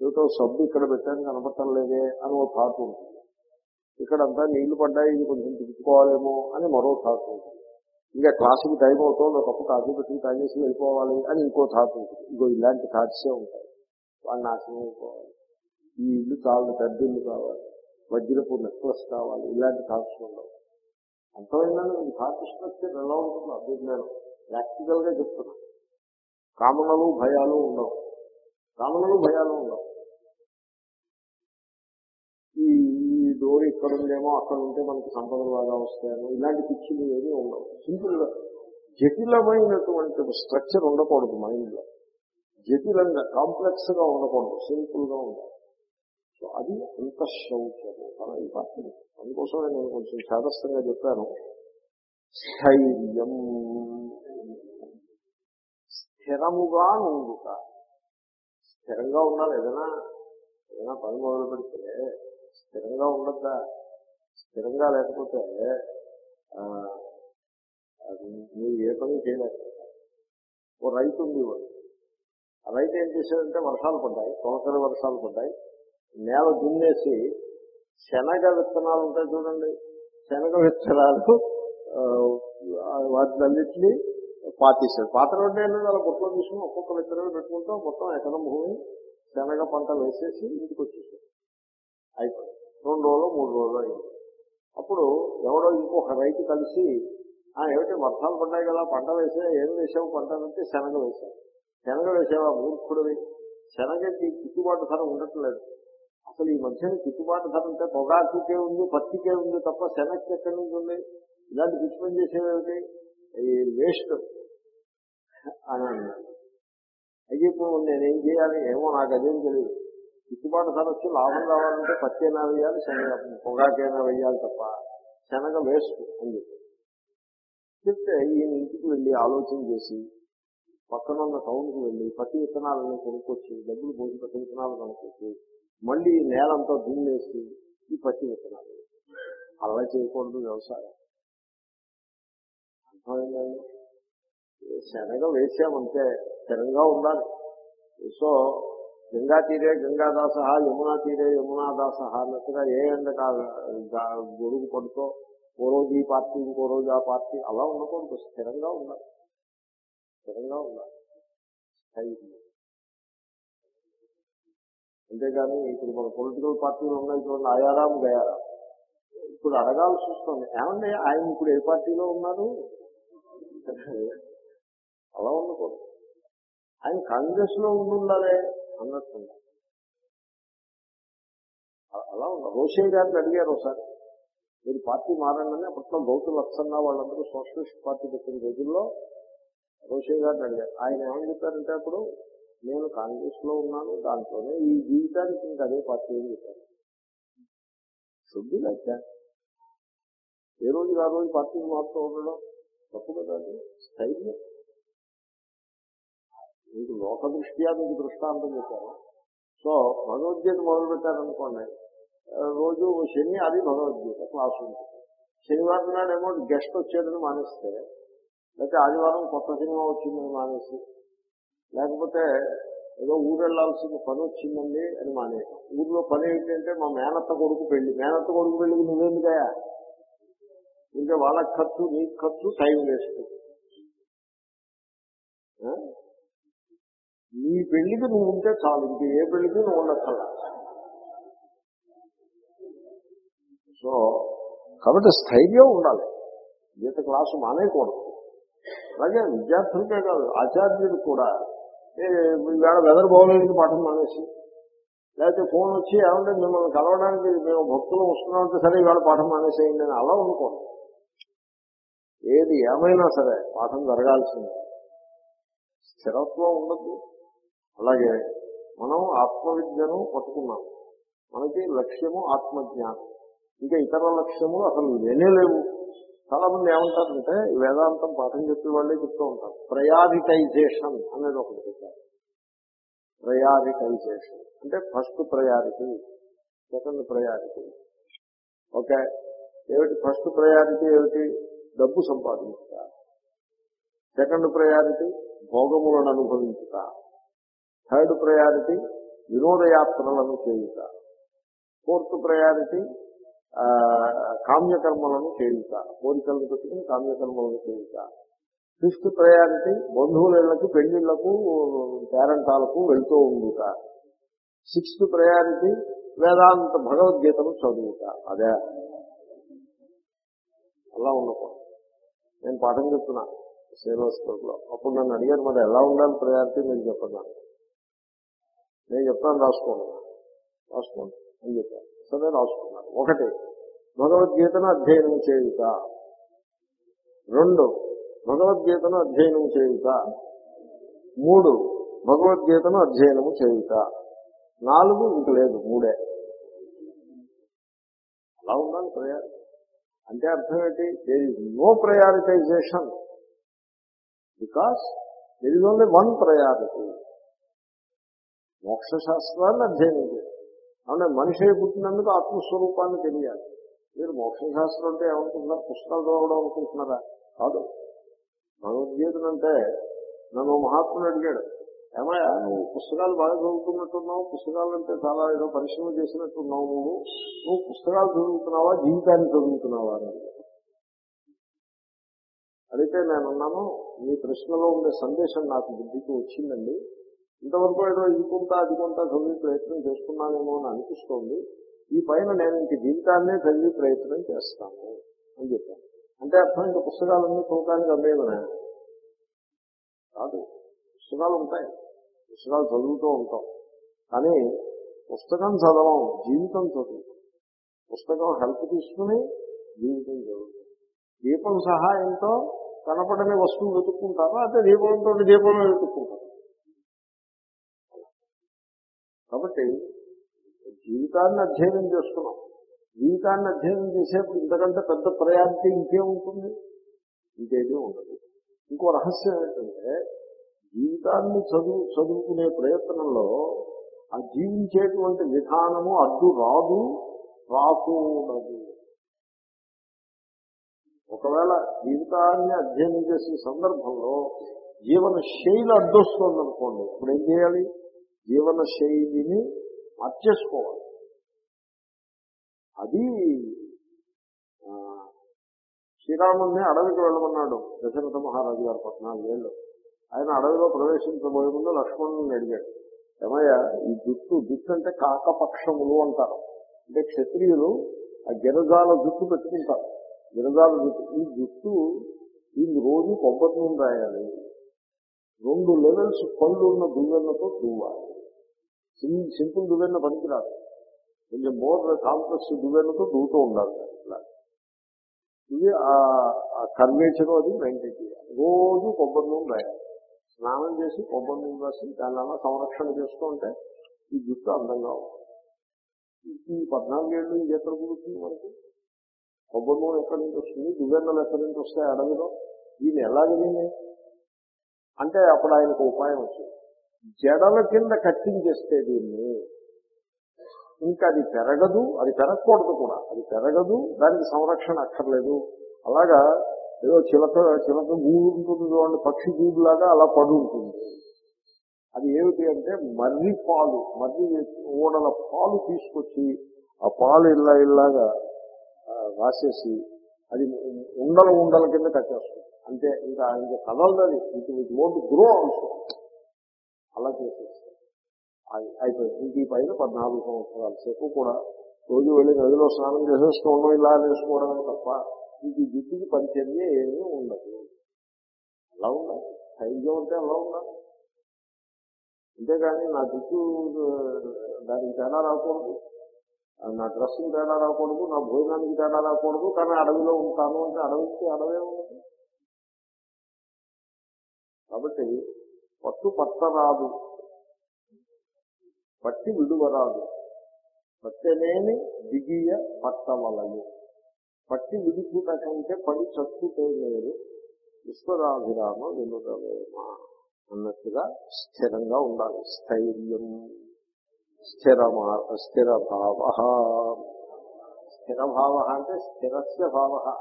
ఏదో సబ్బు ఇక్కడ పెట్టాను కనపడటం లేదే అని ఒక థాట్ ఉంటుంది. ఇక్కడంతా నీళ్ళు పడ్డాయి ఇది కొంచెం తిప్పుకోవాలేమో అని మరో థాట్ ఉంటుంది. ఇంకా క్లాసుకి టైం అవుతుంది ఒకప్పు కాఫీ పెట్టి తాగేసి వెళ్ళిపోవాలి అని ఇంకో థాట్ ఉంటుంది. ఇగో ఇలాంటి థాట్సే ఉంటాయి. వాళ్ళు నాశనం అయిపోవాలి. ఈ ఇల్లు కావాలి పెద్ద ఇల్లు కావాలి వజ్రపు నెక్లెస్ కావాలి ఇలాంటి థాట్స్ ఉండవు. అంతమైనా థాట్ స్ట్రక్చర్ ఎలా ఉంటుందో అదే నేను ప్రాక్టికల్గా కామనలు భయాలు ఉండవు. కామనలు భయాలు ఉండవు. డోర్ ఇక్కడ ఉందేమో అక్కడ ఉంటే మనకి సంపదలు బాగా వస్తాయని ఇలాంటి పిచ్చిలు ఏమీ ఉండవు. సింపుల్గా జటిలమైనటువంటి స్ట్రక్చర్ ఉండకూడదు మైండ్లో జటిలంగా కాంప్లెక్స్గా ఉండకూడదు సింపుల్గా ఉండాలి సో అది అంత శౌచము. ఈ ఇంపార్టెంట్ అందుకోసమే నేను కొంచెం శాదస్థంగా చెప్పాను. స్థైర్యం. స్థిరముగా నుండుట. స్థిరంగా ఉండాలి. ఏదైనా ఏదైనా పని మొదలు పెడితే స్థిరంగా ఉండద్దా? స్థిరంగా లేకపోతే మీరు ఏ పని చేయలేరు ఓ రైతు ఉంది వాడు ఆ రైతు ఏం చేశాడంటే వర్షాలు పడ్డాయి సంవత్సరం వర్షాలు పడ్డాయి. నేల దున్నేసి శనగ విత్తనాలు ఉంటాయి చూడండి. శనగ విత్తనాలు వాటి వాటినన్నింటినీ పాతేశాడు పాత్ర అంటే అలా బుట్టలో తీసుకుని ఒక్కొక్క విత్తనాలు పెట్టుకుంటాం. మొత్తం ఎకరం భూమి శనగ పంట వేసేసి ఇంటికి వచ్చేసాడు అయిపోయింది. రెండు రోజులు మూడు రోజులు అయింది. అప్పుడు ఎవరో ఇంకొక రైతు కలిసి "ఆ, ఏమిటి వర్షాలు పడ్డాయి కదా పంట వేసా ఏం వేసావు పంట? అంటే శనగ వేసావు శనగ వేసావా మూర్ఖుడివి. శనగకి గిట్టుబాటు ధర ఉండట్లేదు. అసలు ఈ మధ్యన గిట్టుబాటు ధర అంటే పొగాకుకే ఉంది పత్తికే ఉంది తప్ప శనగకి ఎక్కడి నుంచి ఉంది? ఇలాంటి పిచ్చి చేసేవేమిటి ఈ వేస్ట్. అని అన్నాడు. అయితే ఇప్పుడు నేనేం చేయాలి? ఏమో నాకు అదేం తెలియదు గిట్టుబాటు ధర వచ్చి లాభం రావాలంటే పత్తి అయినా వేయాలి శనగ పొగాకైనా వేయాలి తప్ప శనగ వేస్ట్ అని చెప్పి చెప్తే ఈయన ఇంటికి వెళ్ళి ఆలోచన చేసి పక్కన ఉన్న టౌన్కి వెళ్ళి పత్తి విత్తనాలను కొనుక్కొచ్చి డబ్బులు పోసి పత్తి విత్తనాలు కొనుక్కొచ్చి మళ్ళీ నేలంతా దున్నేసి ఈ పత్తి విత్తనాలు అలా చేయకూడదు వ్యవసాయం. అర్థమైందండి? శనగ వేసామంటే స్థిరంగా ఉండాలి. సో గంగా తీరే గంగాదాస యమునా తీరే యమునాదాస అన్నట్టుగా ఏ ఎండ గొడుగు పడుతో ఓ రోజు ఈ పార్టీ ఇంకో రోజు ఆ పార్టీ అలా ఉండకూడదు స్థిరంగా ఉండాలి. స్థిరంగా ఉండాలి. స్థైర్యం అంతేగాని ఇప్పుడు మన పొలిటికల్ పార్టీలు ఉన్నాయి చూడండి ఆయారాం గయారాం. ఇప్పుడు అడగాల్సి వస్తుంది ఏమండి ఆయన ఇప్పుడు ఏ పార్టీలో ఉన్నారు? అలా ఉండకూడదు. ఆయన కాంగ్రెస్లో ఉండుండాలే. అన్నట్టుంది అలా ఉన్నా. రోషే గారిని అడిగారు ఒకసారి. మీరు పార్టీ మారండి అప్పట్లో గౌతమ్ లక్సన్న వాళ్ళందరూ సోషలిస్ట్ పార్టీ పెట్టిన రోజుల్లో రోషే గారిని అడిగారు. ఆయన ఏమని చెప్పారంటే అప్పుడు నేను కాంగ్రెస్లో ఉన్నాను దాంట్లోనే ఈ జీవితానికి ఇంకా అదే పార్టీ అని చెప్పారు. శుద్ధి లెక్క ఏ రోజు ఆ రోజు పార్టీని మారుతూ ఉండడం తప్పు కదా అది? స్థైర్యం. మీకు లోక దృష్ట్యా మీకు దృష్టాంతం చెప్పారు. సో భగవద్గీత మొదలు పెట్టారనుకోండి రోజు శని అది భగవద్గీత క్లాస్ ఉంటుంది శనివారం నాడేమో గెస్ట్ వచ్చేదని మానేస్తే లేకపోతే ఆదివారం కొత్త సినిమా వచ్చిందని మానేసి లేకపోతే ఏదో ఊరు పని వచ్చిందండి అని మానేయటం. ఊర్లో పని ఏంటంటే మా మేనత్త కొడుకు పెళ్ళి. మేనత్త కొడుకు పెళ్ళికి నువ్వేందుకయా ఇంకా వాళ్ళకి ఖర్చు నీకు ఖర్చు టైం వేస్ట్. నీ పెళ్ళికి నువ్వు ఉంటే చాలు ఇంక ఏ పెళ్ళికి నువ్వు ఉండక్కల సో కాబట్టి స్థైర్యం ఉండాలి. గీత క్లాసు మానేయకూడదు. అలాగే విద్యార్థులకే కాదు ఆచార్యుడు కూడా. ఈవేళ వెదర్ బాగోలేదు పాఠం మానేసి. లేకపోతే ఫోన్ వచ్చి ఏమంటే మిమ్మల్ని కలవడానికి మేము భక్తులు వస్తున్నామంటే సరే ఈవేళ పాఠం మానేసేయండి అని అలా ఉండకూడదు ఏది ఏమైనా సరే పాఠం జరగాల్సిందే. స్థిరత్వం ఉండదు అలాగే మనం ఆత్మవిద్యను పట్టుకున్నాం. మనకి లక్ష్యము ఆత్మజ్ఞానం. ఇంకా ఇతర లక్ష్యములు అసలు లేనే లేవు. చాలా మంది ఏమంటారంటే వేదాంతం పాఠం చెప్పే వాళ్ళే చెప్తూ ఉంటారు. ప్రయారిటైజేషన్ అనేది ఒకటి చెప్పారు ప్రయారిటైజేషన్. అంటే first priority second priority. Okay? ఏమిటి? ఫస్ట్ ప్రయారిటీ ఏమిటి? డబ్బు సంపాదించుట. సెకండ్ ప్రయారిటీ భోగములను అనుభవించుట. థర్డ్ ప్రయారిటీ వినోదయాత్రలను చేయుట. ఫోర్త్ ప్రయారిటీ కామ్యకర్మలను చేయుట. కోరికలను పెట్టుకుని కామ్యకర్మలను చేయుట. ఫిఫ్త్ ప్రయారిటీ బంధువులకు పెళ్ళిళ్ళకు పేరెంటాలకు వెళ్తూ ఉండుట. సిక్స్త్ ప్రయారిటీ వేదాంత భగవద్గీతను చదువుట. అదే. అలా ఉండకూడదు. నేను పాఠం చెప్తున్నా. శ్రీనివాసపురంలో అప్పుడు నన్ను అడిగారు మరి ఎలా ఉండాలి ప్రయారిటీ? నేను చెప్పన్నాను. నేను చెప్తాను రాసుకోండి. రాసుకోండి. అని చెప్పాను సరే రాసుకున్నాను. ఒకటి భగవద్గీతను అధ్యయనం చేయుట. రెండు భగవద్గీతను అధ్యయనం చేయుట. మూడు భగవద్గీతను అధ్యయనము చేయుట. నాలుగు ఇంక లేదు మూడే. అలా ఉండాలి ప్రయారిటీ. అంటే అర్థం ఏంటి? There is no prioritization because there is only one priority మోక్ష శాస్త్రాన్ని అధ్యయనం చేయాలి. అవునే? మనిషి పుట్టినందుకు ఆత్మస్వరూపాన్ని తెలియాలి. మీరు మోక్ష శాస్త్రం అంటే ఏమనుకుంటున్నారు? పుస్తకాలు చదవడం అనుకుంటున్నారా? కాదు. భగవద్గీతనంటే నన్ను మహాత్ముని మహాత్ముడు అడిగాడు ఏమయ్యా నువ్వు పుస్తకాలు బాగా చదువుతున్నట్టున్నావు పుస్తకాలు అంటే చాలా ఏదో పరిశ్రమ చేసినట్టున్నావు నువ్వు. నువ్వు పుస్తకాలు చదువుతున్నావా? జీవితాన్ని చదువుతున్నావా? అని అడిగాడు. అడిగితే నేను అన్నాను మీ ప్రశ్నలో ఉండే సందేశం నాకు బుద్ధికి వచ్చిందండి. ఇంతవరకు ఏదో ఇది కొంత అది కొంత చదివి ప్రయత్నం చేసుకున్నానేమో అని అనిపిస్తోంది. ఈ పైన నేను ఇంక జీవితాన్నే చదివి ప్రయత్నం చేస్తాను అని చెప్పాను. అంటే అర్థం ఇంకా పుస్తకాలన్నీ చూడటానికి అమ్మేదనే కాదు పుస్తకాలు ఉంటాయి. పుస్తకాలు చదువుతూ ఉంటాం. కానీ పుస్తకం చదవం జీవితం చదువుతాం పుస్తకం హెల్ప్ తీసుకుని జీవితం చదువుతాం దీపం సహాయంతో కనపడని వస్తువు వెతుక్కుంటారా? అదే దీపంతో దీపం వెతుక్కుంటారు. కాబట్టి జీవితాన్ని అధ్యయనం చేసుకున్నాం. జీవితాన్ని అధ్యయనం చేసేప్పుడు ఇంతకంటే పెద్ద ప్రయారిటీ ఇంకేముంటుంది ఇంకేమీ ఉండదు. ఇంకో రహస్యం ఏంటంటే జీవితాన్ని చదువు చదువుకునే ప్రయత్నంలో ఆ జీవించేటువంటి విధానము అడ్డు రాదు రాకూడదు. ఒకవేళ జీవితాన్ని అధ్యయనం చేసే సందర్భంలో జీవన శైలి అడ్డొస్తుంది అనుకోండి ఇప్పుడు ఏం చేయాలి? జీవన శైలిని మార్చేసుకోవాలి. అది ఆ, శ్రీరాముడిని అడవికి వెళ్ళమన్నాడు దశరథ మహారాజు గారు పద్నాలుగు ఏళ్ళు. ఆయన అడవిలో ప్రవేశించబోయే ముందు లక్ష్మణుని అడిగాడు. ఏమయ్యా ఈ జుట్టు జుట్టు అంటే కాకపక్షములు అంటారు. అంటే క్షత్రియులు ఆ గిరజాల జుట్టు పెట్టుకుంటారు. గిరజాల జుట్టు. ఈ జుట్టు ఈ రోజు కొబ్బరి నూనె రాయాలి. రెండు లెవెల్స్ పళ్ళు ఉన్న దువ్వెన్నతో దువ్వాలి. సింపుల్ దువ్వెన్న పనికిరాదు. కొంచెం మోర్ కాంప్లెక్స్ దువ్వెన్నతో దువ్వుతూ ఉండాలి. ఇట్లా ఇది ఆ కర్వేచర్ అది మెయింటైన్ చేయాలి రోజు కొబ్బరి నూనె రాయాలి. స్నానం చేసి కొబ్బరి నూనె రాసి దాని అలా సంరక్షణ చేసుకుంటే ఈ జుట్టు అందంగా ఉంటుంది. ఈ పద్నాలుగేళ్ళు ఇది ఎక్కడ కుదురుతుంది మనకి. కొబ్బరి నూనె ఎక్కడి నుంచి వస్తుంది? దువ్వెన్నలు ఎక్కడి నుంచి వస్తాయి అడవిలో? దీన్ని ఎలా అంటే అప్పుడు ఆయనకు ఉపాయం వచ్చింది. జడల కింద కట్టించేస్తే దీన్ని ఇంకా అది పెరగదు అది పెరగకూడదు కూడా. అది పెరగదు దానికి సంరక్షణ అక్కర్లేదు. అలాగా ఏదో చిలక చిలక గూడు ఉంటుంది చూడండి పక్షి గూడులాగా అలా పడి ఉంటుంది అది ఏమిటి అంటే మర్రి పాలు మర్రి ఓడల పాలు తీసుకొచ్చి ఆ పాలు ఇల్లా ఇల్లాగా రాసేసి అది ఉండల ఉండల కింద కట్టేస్తుంది. అంటే ఇంకా ఇంకా కదలదని ఇది ఇట్ వోంట్ గ్రో ఆల్సో అలా చేసేస్తారు అయిపోయింది ఇంక ఈ పైన పద్నాలుగు సంవత్సరాల సేపు కూడా రోజు వెళ్ళి నదిలో స్నానం చేసేసుకోవడం ఇలా వేసుకోవడమే తప్ప ఇంక ఈ జుట్టుకి పరిచర్య ఏమీ ఉండదు. అలా ఉండాలి. ధైర్యం అంటే అలా ఉండాలి. అంతేగాని నా జుట్టు దానికి తేడా రాకూడదు. నా డ్రెస్సింగ్ తేడా రాకూడదు నా భోజనానికి తేడా రాకూడదు కానీ అడవిలో ఉంటాను అంటే అడవికి అడవే ఉండదు. కాబట్టి పట్టు పట్టరాదు. పట్టి విడువరాదు. పట్టెనేని దిగియ పట్టవలము పట్టి విడుచుట కంటే పడి చచ్చుతే లేదు విశ్వరాభిరామ వినురవేమ అన్నట్టుగా స్థిరంగా ఉండాలి. స్థైర్యం. స్థిరమా స్థిర భావ స్థిర భావ అంటే స్థిరస్య భావ.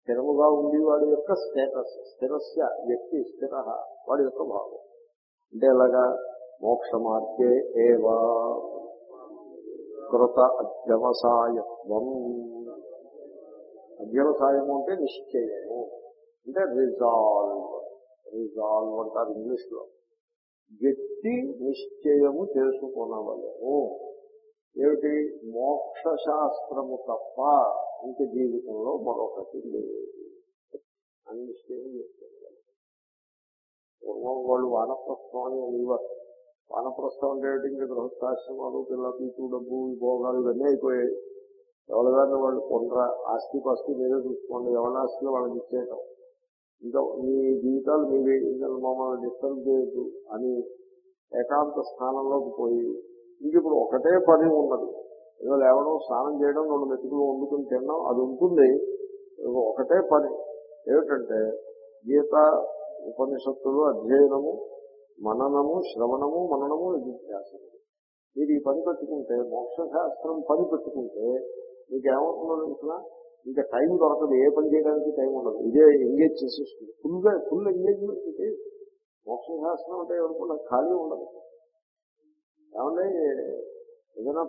స్థిరముగా ఉండేవాడి యొక్క స్టేటస్ స్థిరస్య వ్యక్తి స్థిర వాడి యొక్క భావం. అంటే ఎలాగా? మోక్ష మార్గే ఏవా? కృత అధ్యవసాయత్వం. అధ్యవసాయము అంటే నిశ్చయము. అంటే రిజాల్వ్. రిజాల్వ్ అంటారు ఇంగ్లీష్లో వ్యక్తి నిశ్చయము చేసుకునవలము ఏమిటి? మోక్ష శాస్త్రము తప్ప ఇంక జీవితంలో మరొకటి లేదు. అని నిశ్చయం చేసుకోవాలి పూర్వం వాళ్ళు వానప్రస్థం అని అనేవారు వానప్రస్థం అంటే ఇంకా గృహస్థాశ్రమాలు పిల్ల పీచు డబ్బు భోగాలు ఇవన్నీ అయిపోయాయి. ఎవరిదాన్ని వాళ్ళు కొనరా ఆస్తి పాస్తి మీరే చూసుకోండి. ఎవరి ఆస్తిలో వాళ్ళకి ఇచ్చేయటం. ఇంకా మీ జీవితాలు మీవే ఇంకా మమ్మల్ని డిస్టర్బ్ చేయొద్దు అని ఏకాంత స్థానంలోకి పోయి ఇంక ఇప్పుడు ఒకటే పని ఉన్నది. ఏదో లేవడం స్నానం చేయడం రెండు మెతుకులు వండుకుని తినడం అది ఉంటుంది. ఒకటే పని. ఏమిటంటే గీత ఉపనిషత్తులు అధ్యయనము మననము శ్రవణము మననము నిధిధ్యాసనము మీరు ఈ పని పెట్టుకుంటే మోక్షశాస్త్రం పని పెట్టుకుంటే మీకు ఏమవుతుందో తెలిసిన ఇంకా టైం దొరకదు ఏ పని చేయడానికి టైం ఉండదు. ఇదే ఎంగేజ్ చేసేస్తుంది. ఫుల్గా ఫుల్ ఎంగేజ్మెంట్ ఇది మోక్షశాస్త్రం అంటే ఎవరికి ఖాళీ ఉండదు. ఏమంటే ఏదైనా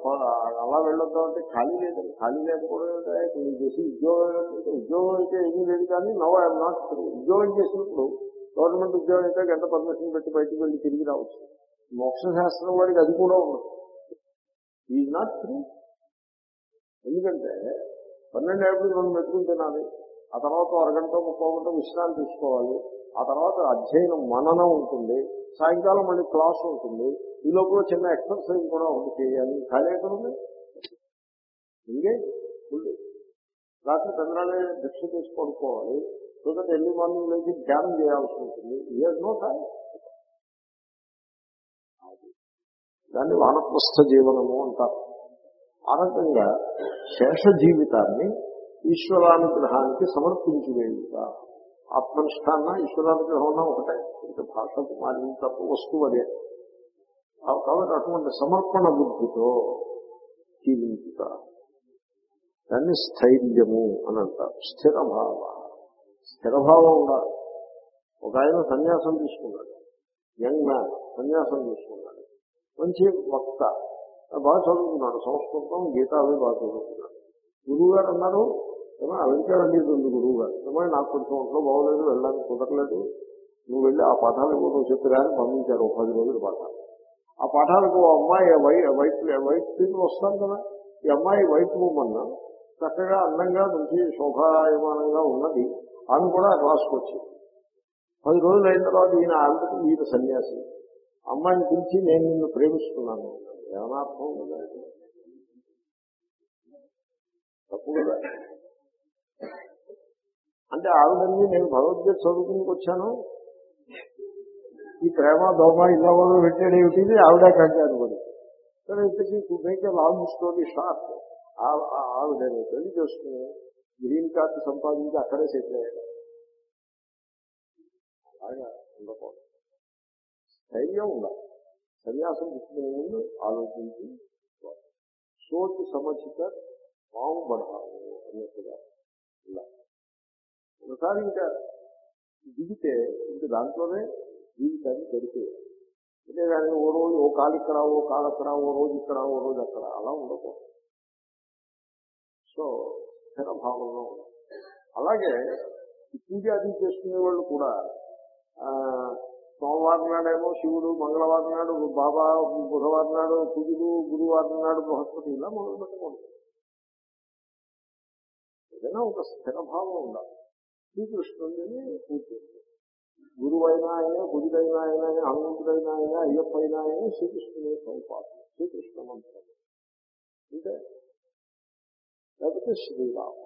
అలా వెళ్ళొద్దాం అంటే ఖాళీ లేదు. ఖాళీ లేకపోవడం ఏంటంటే చేసి ఉద్యోగం ఉద్యోగం అయితే ఏమీ లేదు కానీ నవ్ ఐఎమ్ నాట్ ఉద్యోగం చేసినప్పుడు గవర్నమెంట్ ఉద్యోగం అయితే గంట పర్మిషన్ పెట్టి బయటకు వెళ్ళి తిరిగి రావచ్చు. మోక్ష శాస్త్రం వాడికి అది కూడా ఉండదు. ఈజ్ నాట్ ఫ్రీ ఎందుకంటే పన్నెండు ఏళ్ళు రెండు మెతుకులు తినాలి ఆ తర్వాత అరగంట ముప్పై గంట విశ్రాంతి తీసుకోవాలి ఆ తర్వాత అధ్యయనం మననం ఉంటుంది సాయంకాలం మళ్ళీ క్లాస్ ఉంటుంది ఈ లోపల చిన్న ఎక్సర్సైజ్ కూడా ఉంది చేయాలి. ఖాళీ ఎక్కడ ఉంది? ఇంకే? రాత్రి చంద్రాలే దీక్ష చేసి పడుకోవాలి లేకపోతే ఎర్లీ మార్నింగ్ లేచి ధ్యానం చేయాల్సి ఉంటుంది ఇయర్ నో టైం దాన్ని వానప్రస్థ జీవనము అంటారు. ఆ రకంగా శేష జీవితాన్ని ఈశ్వరానుగ్రహానికి సమర్పించి వేయుట. ఆత్మనిష్టాన ఈశ్వరానుగ్రహం ఒకటే. ఇంకా భాషకు మారిన తప్ప వస్తువు అదే. ఆ కాబట్టి అటువంటి సమర్పణ బుద్ధితో జీవించుట. దాన్ని స్థైర్యము అని అంటారు. స్థిరభావ. స్థిరభావం ఉండాలి. ఒక ఆయన సన్యాసం తీసుకున్నాడు. యంగ్ మ్యాన్ సన్యాసం తీసుకున్నాడు. మంచి వక్త. బాగా చదువుకున్నాడు. సంస్కృతం గీత అవి బాగా చదువుకున్నాడు. గురువు గారు అన్నారు ఏమో అమెరికా ఉంది గురువు గారు ఏమో నాకు కొంచెం ఒంట్లో బాగోలేదు వెళ్ళడానికి కుదరలేదు. నువ్వు వెళ్ళి ఆ పాఠాలు ఇవ్వడం నువ్వు చెప్పి పంపించారు ఒక పది రోజుల పాఠాలు. ఆ పాఠాలకు అమ్మాయి వైట్ వైట్ పీపుల్ వస్తాను కదా. ఈ అమ్మాయి వైట్ ఉమ్మన్న చక్కగా అందంగా మంచి శోభాయమానంగా ఉన్నది. ఆమె కూడా క్లాస్కి వచ్చింది. పది రోజులు అయిన తర్వాత ఈయన ఆవిడకి ఈయన సన్యాసి. అమ్మాయిని పిలిచి నేను నిన్ను ప్రేమిస్తున్నాను. ఏమనార్థం కదా తప్పు కదా. అంటే ఆవిడన్నీ నేను భగవద్గీత చదువుకునికి వచ్చాను. ఈ ప్రేమ దోమ ఇలా వాళ్ళు పెట్టాడు ఏమిటి ఆవిడ కంటారు కూడా సరే ఇంతకీ మేక్ లాంగ్ స్టోరీ షార్ట్. ఆవిడ పెళ్ళి చేసుకుని గ్రీన్ కార్డు సంపాదించి అక్కడే సెటిల్ అయ్యాడు. అలాగా ఉండకూడదు. ధైర్యం ఉండాలి. సన్యాసం తీసుకునే ముందు ఆలోచించి సోచి సమచిత పాము బడావు అన్నట్టుగా ఉండాలి. ఒకసారి ఇంకా దిగితే ఇంక దాంట్లోనే జీవితాన్ని గడిపేయాలి. అంతేగాని ఓ రోజు ఓ కాలు ఇక్కడ ఓ కాలు అక్కడ ఓ రోజు ఇక్కడ ఓ రోజు అక్కడ. అలా ఉండకూడదు. సో స్థిర భావంలో అలాగే ఈ పూజ అది చేసుకునే వాళ్ళు కూడా సోమవారం నాడేమో శివుడు మంగళవారం నాడు బాబా బుధవారం నాడు కుజుడు గురువారం నాడు బృహస్పతి ఇలా మొదలు. పెట్టకూడదు ఏదైనా ఒక స్థిర భావం ఉండాలి. శ్రీకృష్ణుడిని పూజ గురువైనా ఆయన గురుడైనా ఆయన హనుమంతుడైనా అయినా అయ్యప్ప అయినా ఆయన శ్రీకృష్ణుని సౌపాత్మ శ్రీకృష్ణ మంత్రం. అంటే లేకపోతే శ్రీరామ.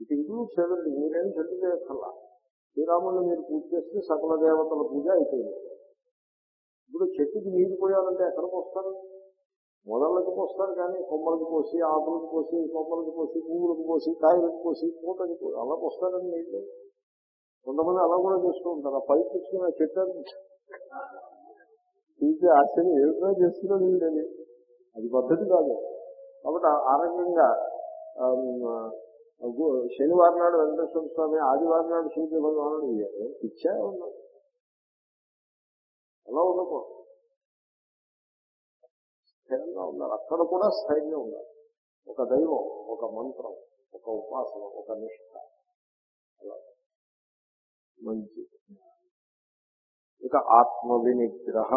ఇట్ ఇంక్లూడ్స్ ఎవరి మీరేం చెట్టు చేయక్కర్లా శ్రీరాముడిని మీరు పూజ చేస్తే సకల దేవతల పూజ అయిపోయింది. ఇప్పుడు చెట్టుకి నీరు పోయాలంటే ఎక్కడికి వస్తారు? మొదళ్ళకి పోస్తారు కానీ కొమ్మలకి పోసి ఆకులకు పోసి కొమ్మలకి పోసి పువ్వులకు పోసి కాయలకు పోసి పూటకి పోసి అలా పోస్తారని నీళ్ళు. కొంతమంది అలా కూడా చేస్తూ ఉంటారు. ఆ పైకి వచ్చిన చెట్టు చూసి ఆశ్చర్యం ఏమిటో చేస్తున్నాడు అది పద్ధతి కాదు. కాబట్టి ఆ- రకంగా శనివారం నాడు వెంకటేశ్వర స్వామి ఆదివారం నాడు సూర్య భగవానుడు ఇయ్యారు ఇచ్చా ఉన్నాడు. అలా ఉండకూడదు. స్థిరంగా ఉండాలి అక్కడ కూడా స్థైర్యం ఉండాలి ఒక దైవం ఒక మంత్రం ఒక ఉపాసన ఒక నిష్ఠ అలా. మంచి. ఇక ఆత్మ వినిగ్రహ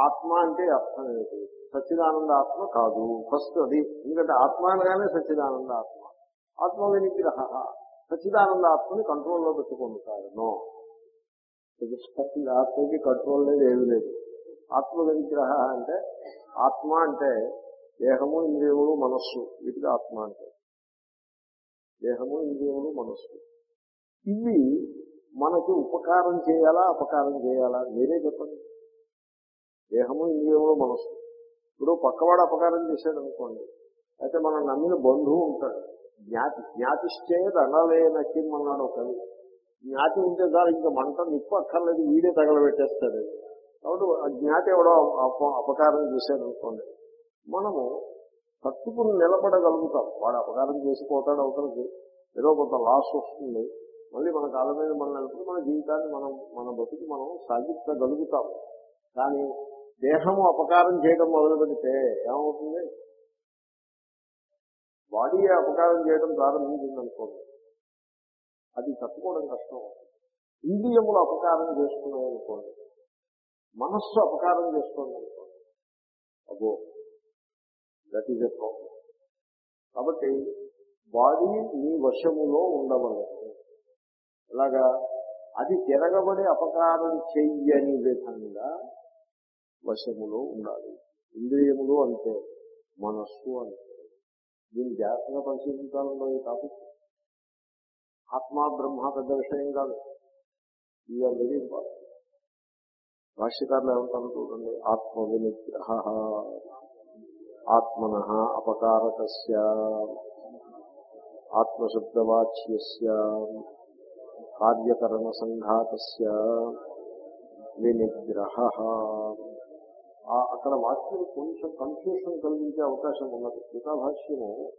ఆత్మ అంటే అర్థం ఏంటి? సచ్చిదానంద ఆత్మ కాదు. ఫస్ట్ అది. ఎందుకంటే ఆత్మ అనగానే సచ్చిదానంద ఆత్మ ఆత్మ వినిగ్రహ సచ్చిదానంద ఆత్మని కంట్రోల్లో పెట్టుకుంటారు నో ఆత్మకి కంట్రోల్ లేదు ఏమీ లేదు. ఆత్మ వినిగ్రహ అంటే ఆత్మ అంటే దేహము ఇంద్రియములు మనస్సు. వీటికి ఆత్మ అంటే. దేహము ఇంద్రియములు మనస్సు. ఇవి మనకి ఉపకారం చేయాలా అపకారం చేయాలా? మీరే చెప్పండి. దేహము ఇంద్రియములు మనస్సు. ఇప్పుడు పక్కవాడు అపకారం చేశాడు అనుకోండి అయితే మనం నమ్మిన బంధువు ఉంటాడు. జ్ఞాతి జ్ఞాతిశ్చేది అనలేనకి అన్నాడు ఒక జ్ఞాతి ఉంటే సార్ ఇంకా మంట నిప్పు అక్కర్లేదు వీడే తగలబెట్టేస్తాడు. కాబట్టి ఆ జ్ఞాతి ఎవడో అప- అపకారం చేశాడు అనుకోండి మనము తట్టుకుని నిలబడగలుగుతాం. వాడు అపకారం చేసిపోతాడు అవతలకి ఏదో కొంత లాస్ వస్తుంది. మళ్ళీ మన కాలం మీద మనం నిలబడి మన జీవితాన్ని మనం మన బతుకు మనం సాగించగలుగుతాం కానీ దేహము అపకారం చేయడం మొదలు పెడితే ఏమవుతుంది? బాడీ అపకారం చేయడం ప్రారంభించింది అనుకోండి అది తట్టుకోవడం కష్టం ఇంద్రియములు అపకారం చేసుకున్నాయి అనుకోండి మనస్సు అపకారం చేసుకోండి అనుకోండి అబ్బో దట్ ఈజ్ ఎ ప్రాబ్లం కాబట్టి బాడీ మీ వశములో ఉండవలసి ఎలాగా? అది తిరగబడి అపకారం చెయ్యని విధంగా వశములో ఉండాలి. ఇంద్రియములు అంటే మనస్సు అంటే దీన్ని జాగ్రత్తగా పరిశీలించాలంలో ఈ టాపిక్. ఆత్మ బ్రహ్మ పెద్ద విషయం కాదు. ఇవాళ వెరీ ఇంపార్టెంట్ భాష్యకారులు ఏమంటారు చూడండి. ఆత్మ వినిగ్రహ ఆత్మన అపకారక ఆత్మశబ్దవాచ్య కార్యకరణ సంఘాత వినిగ్రహ. అక్కడ వాక్యం కొంచెం కన్ఫ్యూషన్ కలిగించే అవకాశం ఉన్నది. గీతాభాష్యము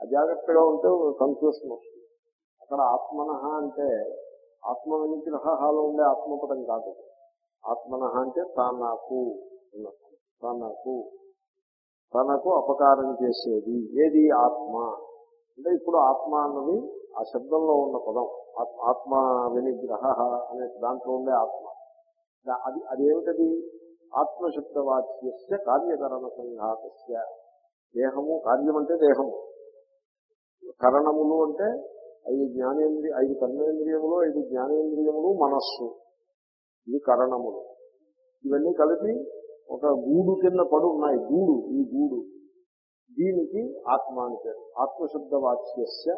అజాగ్రత్తగా ఉంటే కన్ఫ్యూషన్ వస్తుంది. అక్కడ ఆత్మన అంటే ఆత్మ విగ్రహాలు ఉండే ఆత్మపదం కాదు. ఆత్మన అంటే తానాకు ఉన్నది. తనకు. తనకు అపకారం చేసేది. ఏది? ఆత్మ. అంటే ఇప్పుడు ఆత్మ అన్నది ఆ శబ్దంలో ఉన్న పదం. ఆత్- ఆత్మ వినిగ్రహ అనే దాంట్లో ఉండే ఆత్మ. అది అది అదేమిటది? ఆత్మశబ్దవాచ్య కార్యకరణ సంఘాతస్య దేహము కార్యం అంటే దేహము. కరణములు అంటే ఐదు జ్ఞానేంద్రియ ఐదు కర్మేంద్రియములు ఐదు జ్ఞానేంద్రియములు మనస్సు. ఇవి కరణములు. ఇవన్నీ కలిపి ఒక గూడు కింద పడు ఉన్నాయి గూడు ఈ గూడు. దీనికి ఆత్మ అని పేరు. ఆత్మశబ్దవాచ్యస్య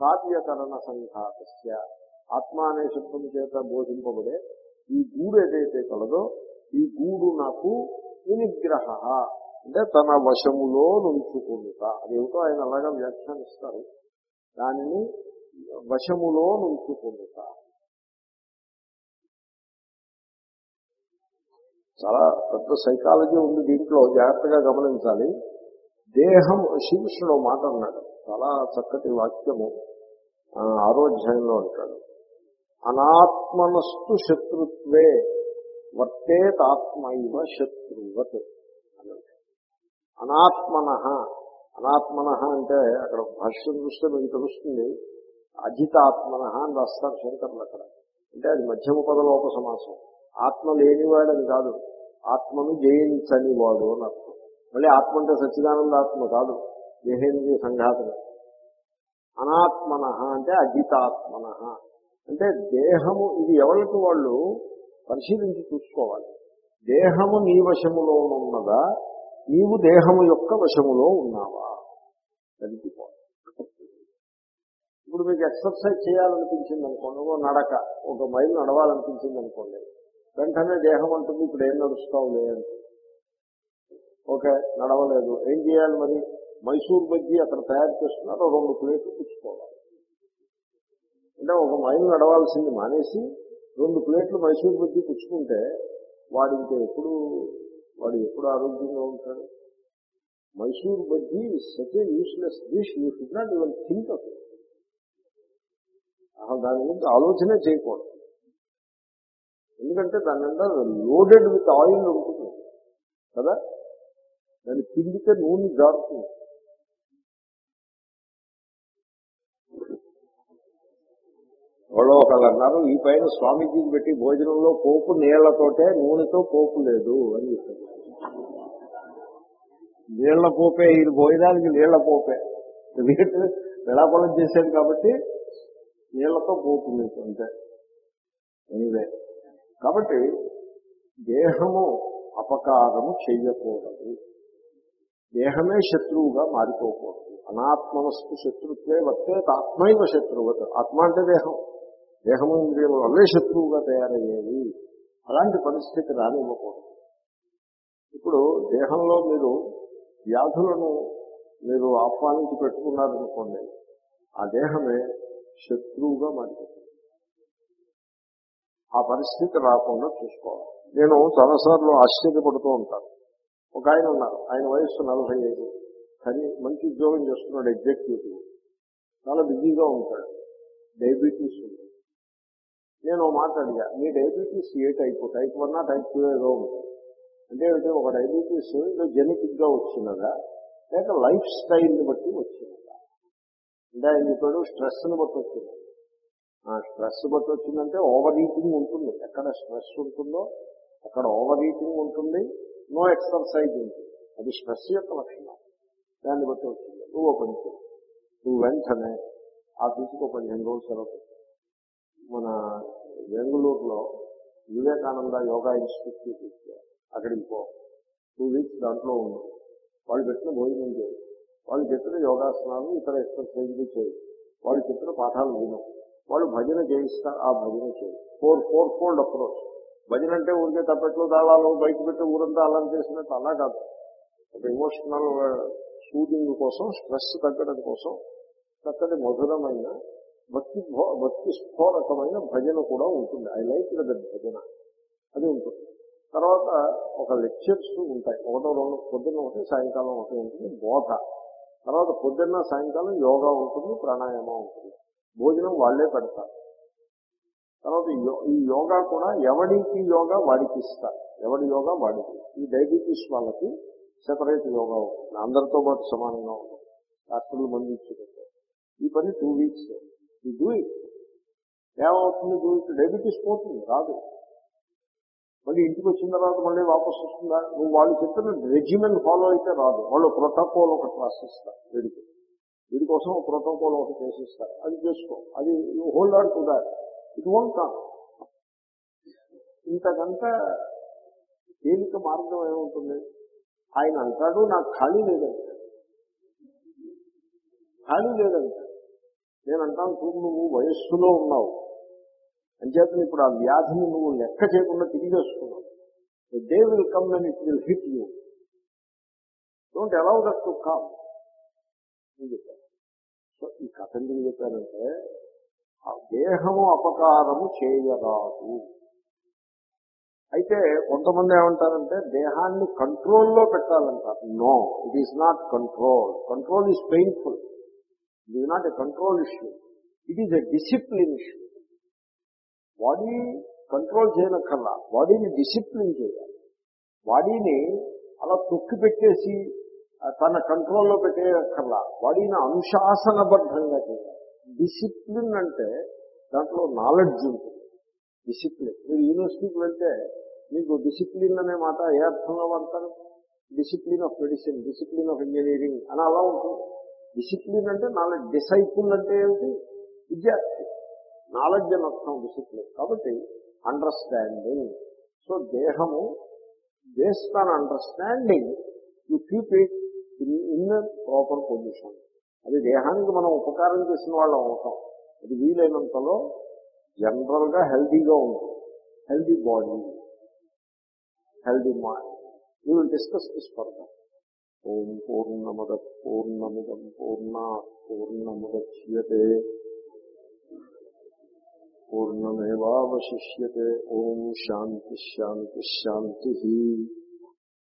కార్యకరణ సంఘాతస్య ఆత్మ అనే శబ్దం చేత బోధింపబడే ఈ గూడు ఏదైతే కలదో ఈ గూడు నాకు వినిగ్రహ. అంటే తన వశములో నుంచుకుంట అదేమిటో ఆయన అలాగా వ్యాఖ్యానిస్తారు. దానిని వశములో నుంచుకుంట చాలా పెద్ద సైకాలజీ ఉంది దీంట్లో జాగ్రత్తగా గమనించాలి. దేహం శ్రీకృష్ణుడు మాట అన్నాడు. చాలా చక్కటి వాక్యము ఆ, ఆరోధ్యాయంలో అంటాడు. అనాత్మనస్తు శత్రుత్వే వర్తేతాత్మైవ శత్రువత్ అనాత్మన. అనాత్మన అంటే అక్కడ భాష్యం చూస్తే మీకు తెలుస్తుంది. అజితాత్మన అని రాస్తారు శంకర్లు అక్కడ. అంటే అది మధ్యమ పదలోప సమాసం. ఆత్మ లేనివాడని కాదు. ఆత్మను జయించని వాడు అని అర్థం. మళ్ళీ ఆత్మ అంటే సచ్చిదానంద ఆత్మ కాదు. దేహేంద్రియ సంఘాతం అనాత్మన అంటే అజితాత్మన. అంటే దేహము ఇది ఎవరికి వాళ్ళు పరిశీలించి చూసుకోవాలి. దేహము నీ వశములో ఉన్నదా? నీవు దేహము యొక్క వశములో ఉన్నావా? తెలిసిపో ఇప్పుడు మీకు ఎక్సర్సైజ్ చేయాలనిపించింది అనుకోండి ఒక నడక ఒక మైల్ నడవాలనిపించింది అనుకోండి వెంటనే దేహం అంటుంది ఇప్పుడు ఏం నడుస్తావు లేదు ఓకే నడవలేదు. ఏం చేయాలి మరి? మైసూర్ బజ్జీ అక్కడ తయారు చేస్తున్నారు రెండు ప్లేట్లు పుచ్చుకోవాలి. అంటే ఒక మైలు నడవాల్సింది మానేసి రెండు ప్లేట్లు మైసూర్ బజ్జీ పుచ్చుకుంటే వాడు ఇంకా ఎప్పుడు వాడు ఎప్పుడు ఆరోగ్యంగా ఉంటాడు? Mysore bajji such useless dish you should not even think of అసలు దాని గురించి ఆలోచనే చేయకూడదు. ఎందుకంటే దాని నిండా లోడెడ్ విత్ ఆయిల్ ఉంటుంది కదా? దాన్ని పిండితే నూనె జారుతుంది. ఎవరో ఒకళ్ళు అన్నారు ఈ పైన స్వామీజీకి పెట్టి భోజనంలో పోపు నీళ్ళతోటే నూనెతో పోపు లేదు అని చెప్పారు. నీళ్ళ పోపే ఇది భోజనానికి నీళ్ళ పోపే. ఎందుకంటే విలాపనం చేశాడు కాబట్టి నీళ్ళతో పోపు మీకు అంతే. ఎనివే కాబట్టి దేహము అపకారము చెయ్యకూడదు. దేహమే శత్రువుగా మారిపోకూడదు. అనాత్మవస్తు శత్రుత్వే వస్తే ఆత్మైవ శత్రువు ఆత్మ అంటే దేహం. దేహము ఇంద్రియములు అవే శత్రువుగా తయారయ్యేవి. అలాంటి పరిస్థితి రానివ్వకూడదు. ఇప్పుడు దేహంలో మీరు వ్యాధులను మీరు ఆహ్వానించి పెట్టుకున్నారనుకోండి ఆ దేహమే శత్రువుగా మారిపోతుంది. ఆ పరిస్థితి రాకుండా చూసుకోవాలి. నేను చాలాసార్లు ఆశ్చర్యపడుతూ ఉంటాను. ఒక ఆయన ఉన్నారు. ఆయన వయస్సు నలభై ఐదు. కానీ మంచి ఉద్యోగం చేస్తున్నాడు ఎగ్జిక్యూటివ్. చాలా బిజీగా ఉంటాడు. డయాబెటీస్ ఉంది. నేను ఓ మాట అడిగా మీ డయాబెటీస్ ఏ type type one type two ఏదో ఉంటుంది అంటే ఒక డయాబెటీస్ జెనెటిక్గా వచ్చినదా లేక లైఫ్ స్టైల్ని బట్టి వచ్చినదా? అంటే ఆయన చెప్పాడు? స్ట్రెస్ని బట్టి వచ్చింది. స్ట్రెస్ బట్టి వచ్చిందంటే ఓవర్ ఈటింగ్ ఉంటుంది. ఎక్కడ స్ట్రెస్ ఉంటుందో అక్కడ ఓవర్ ఈటింగ్ ఉంటుంది. నో ఎక్సర్సైజ్ ఉంటుంది. అది స్ట్రెస్ యొక్క లక్షణం. దాన్ని బట్టి వచ్చింది. నువ్వు ఓ పని నువ్వు వెంటనే ఆఫీస్కి ఒక పదిహేను రోజులు సెలవు మన బెంగళూరులో వివేకానంద యోగా ఇన్స్టిట్యూట్ ఇచ్చారు అక్కడికి పో. టూ వీక్స్ దాంట్లో ఉంది వాళ్ళు పెట్టిన భోజనం చేయి. వాళ్ళు చెప్పిన యోగాసనాలు ఇతర ఎక్సర్సైజ్లు చేయి. వాళ్ళు చెప్పిన పాఠాలు విను. వాళ్ళు భజన చేయిస్తారు ఆ భజన చేయి. ఫోర్ ఫోర్ ఫోల్డ్ అప్రోచ్ భజన అంటే ఊరికే తప్పట్లో దాళాలు బయట పెట్టి ఊరంతా అలా చేసినట్టు అలా కాదు. ఒక ఎమోషనల్ షూటింగ్ uh, కోసం స్ట్రెస్ తగ్గడం కోసం చక్కటి మధురమైన భక్తి భో- భక్తి స్ఫోరకమైన భజన కూడా ఉంటుంది. ఐ లైక్ దట్ భజన. అది ఉంటుంది. తర్వాత ఒక లెక్చర్స్ ఉంటాయి. ఒకటో రెండు పొద్దున్న ఒకటి సాయంకాలం ఒకటి ఉంటుంది. బోధ. తర్వాత పొద్దున్న సాయంకాలం యోగా ఉంటుంది ప్రాణాయామం ఉంటుంది. భోజనం వాళ్ళే పెడతారు. తర్వాత ఈ యో- ఈ యోగా కూడా ఎవడికి యోగా వాడికి ఇస్తారు. ఎవడి యోగా వాడికి. ఈ డయాబెటీస్ వాళ్ళకి సెపరేట్ యోగా ఉంటుంది. అందరితో పాటు సమానంగా ఉంటుంది. డాక్టర్లు మంది ఇచ్చుకుంటారు ఈ పని టూ వీక్స్ ఈ డూ ఇట్ ఏమవుతుంది డూ ఇట్ డయాబెటీస్ పోతుంది రాదు మళ్ళీ ఇంటికి వచ్చిన తర్వాత మళ్ళీ వాపస్ వస్తుందా? నువ్వు వాళ్ళు చెప్పిన రెజిమెంట్ ఫాలో అయితే రాదు. వాళ్ళు ప్రోటోకాల్ ఒకటి రాసిస్తారు. వీడికి. వీడికోసం ఒక ప్రోటోకాల్ ఒకటి చేసిస్తారు. అది చేసుకో. అది hold on to that it won't come ఇంతకంటే తేలిక మార్గం ఏముంటుంది? ఆయన అంటాడు నాకు ఖాళీ లేదంటే. ఖాళీ లేదంటే. నేను అంటాను చూడు నువ్వు వయస్సులో ఉన్నావు. అంచేతను ఇప్పుడు ఆ వ్యాధిని నువ్వు లెక్క చేయకుండా తిరిగేసుకున్నావు. Day will come and it will hit you don't allow that to come అని చెప్పాను. సో ఈ కథ ఎందుకు చెప్పానంటే ఆ దేహము అపకారము చేయరాదు. అయితే కొంతమంది ఏమంటారంటే దేహాన్ని కంట్రోల్లో పెట్టాలంటారు. No it is not control control is painful it is not a control issue it is a discipline issue body control చేయనక్కర్లా. బాడీని డిసిప్లిన్ చేయాలి. బాడీని అలా తొక్కి పెట్టేసి తన కంట్రోల్లో పెట్టేయక్కర్లా. బాడీని అనుశాసనబద్ధంగా చేయాలి. డిసిప్లిన్ అంటే దాంట్లో నాలెడ్జ్ ఉంటుంది. డిసిప్లిన్ మీరు యూనివర్సిటీకి వెళ్తే మీకు డిసిప్లిన్ అనే మాట ఏ అర్థంలో వాడతారు discipline of medicine discipline of engineering అని అలా ఉంటుంది. డిసిప్లిన్ అంటే నాలెడ్జ్ డిసైపుల్ అంటే ఏమిటి? విద్యార్థి నాలెడ్జ్ అని అర్థం డిసిప్లిన్. కాబట్టి అండర్స్టాండింగ్ సో దేహము based on understanding you keep it in in proper position అది దేహానికి మనం ఉపకారం చేసిన వాళ్ళం అవుతాం. అది వీలైనంతలో జనరల్గా హెల్దీగా ఉంటుంది healthy body healthy mind you will discuss this further ఓం పూర్ణమద పూర్ణమిదం పూర్ణ పూర్ణముద్యతే. పూర్ణమేవాశిష్యే ఓం శాంతి శాంతి శాంతి.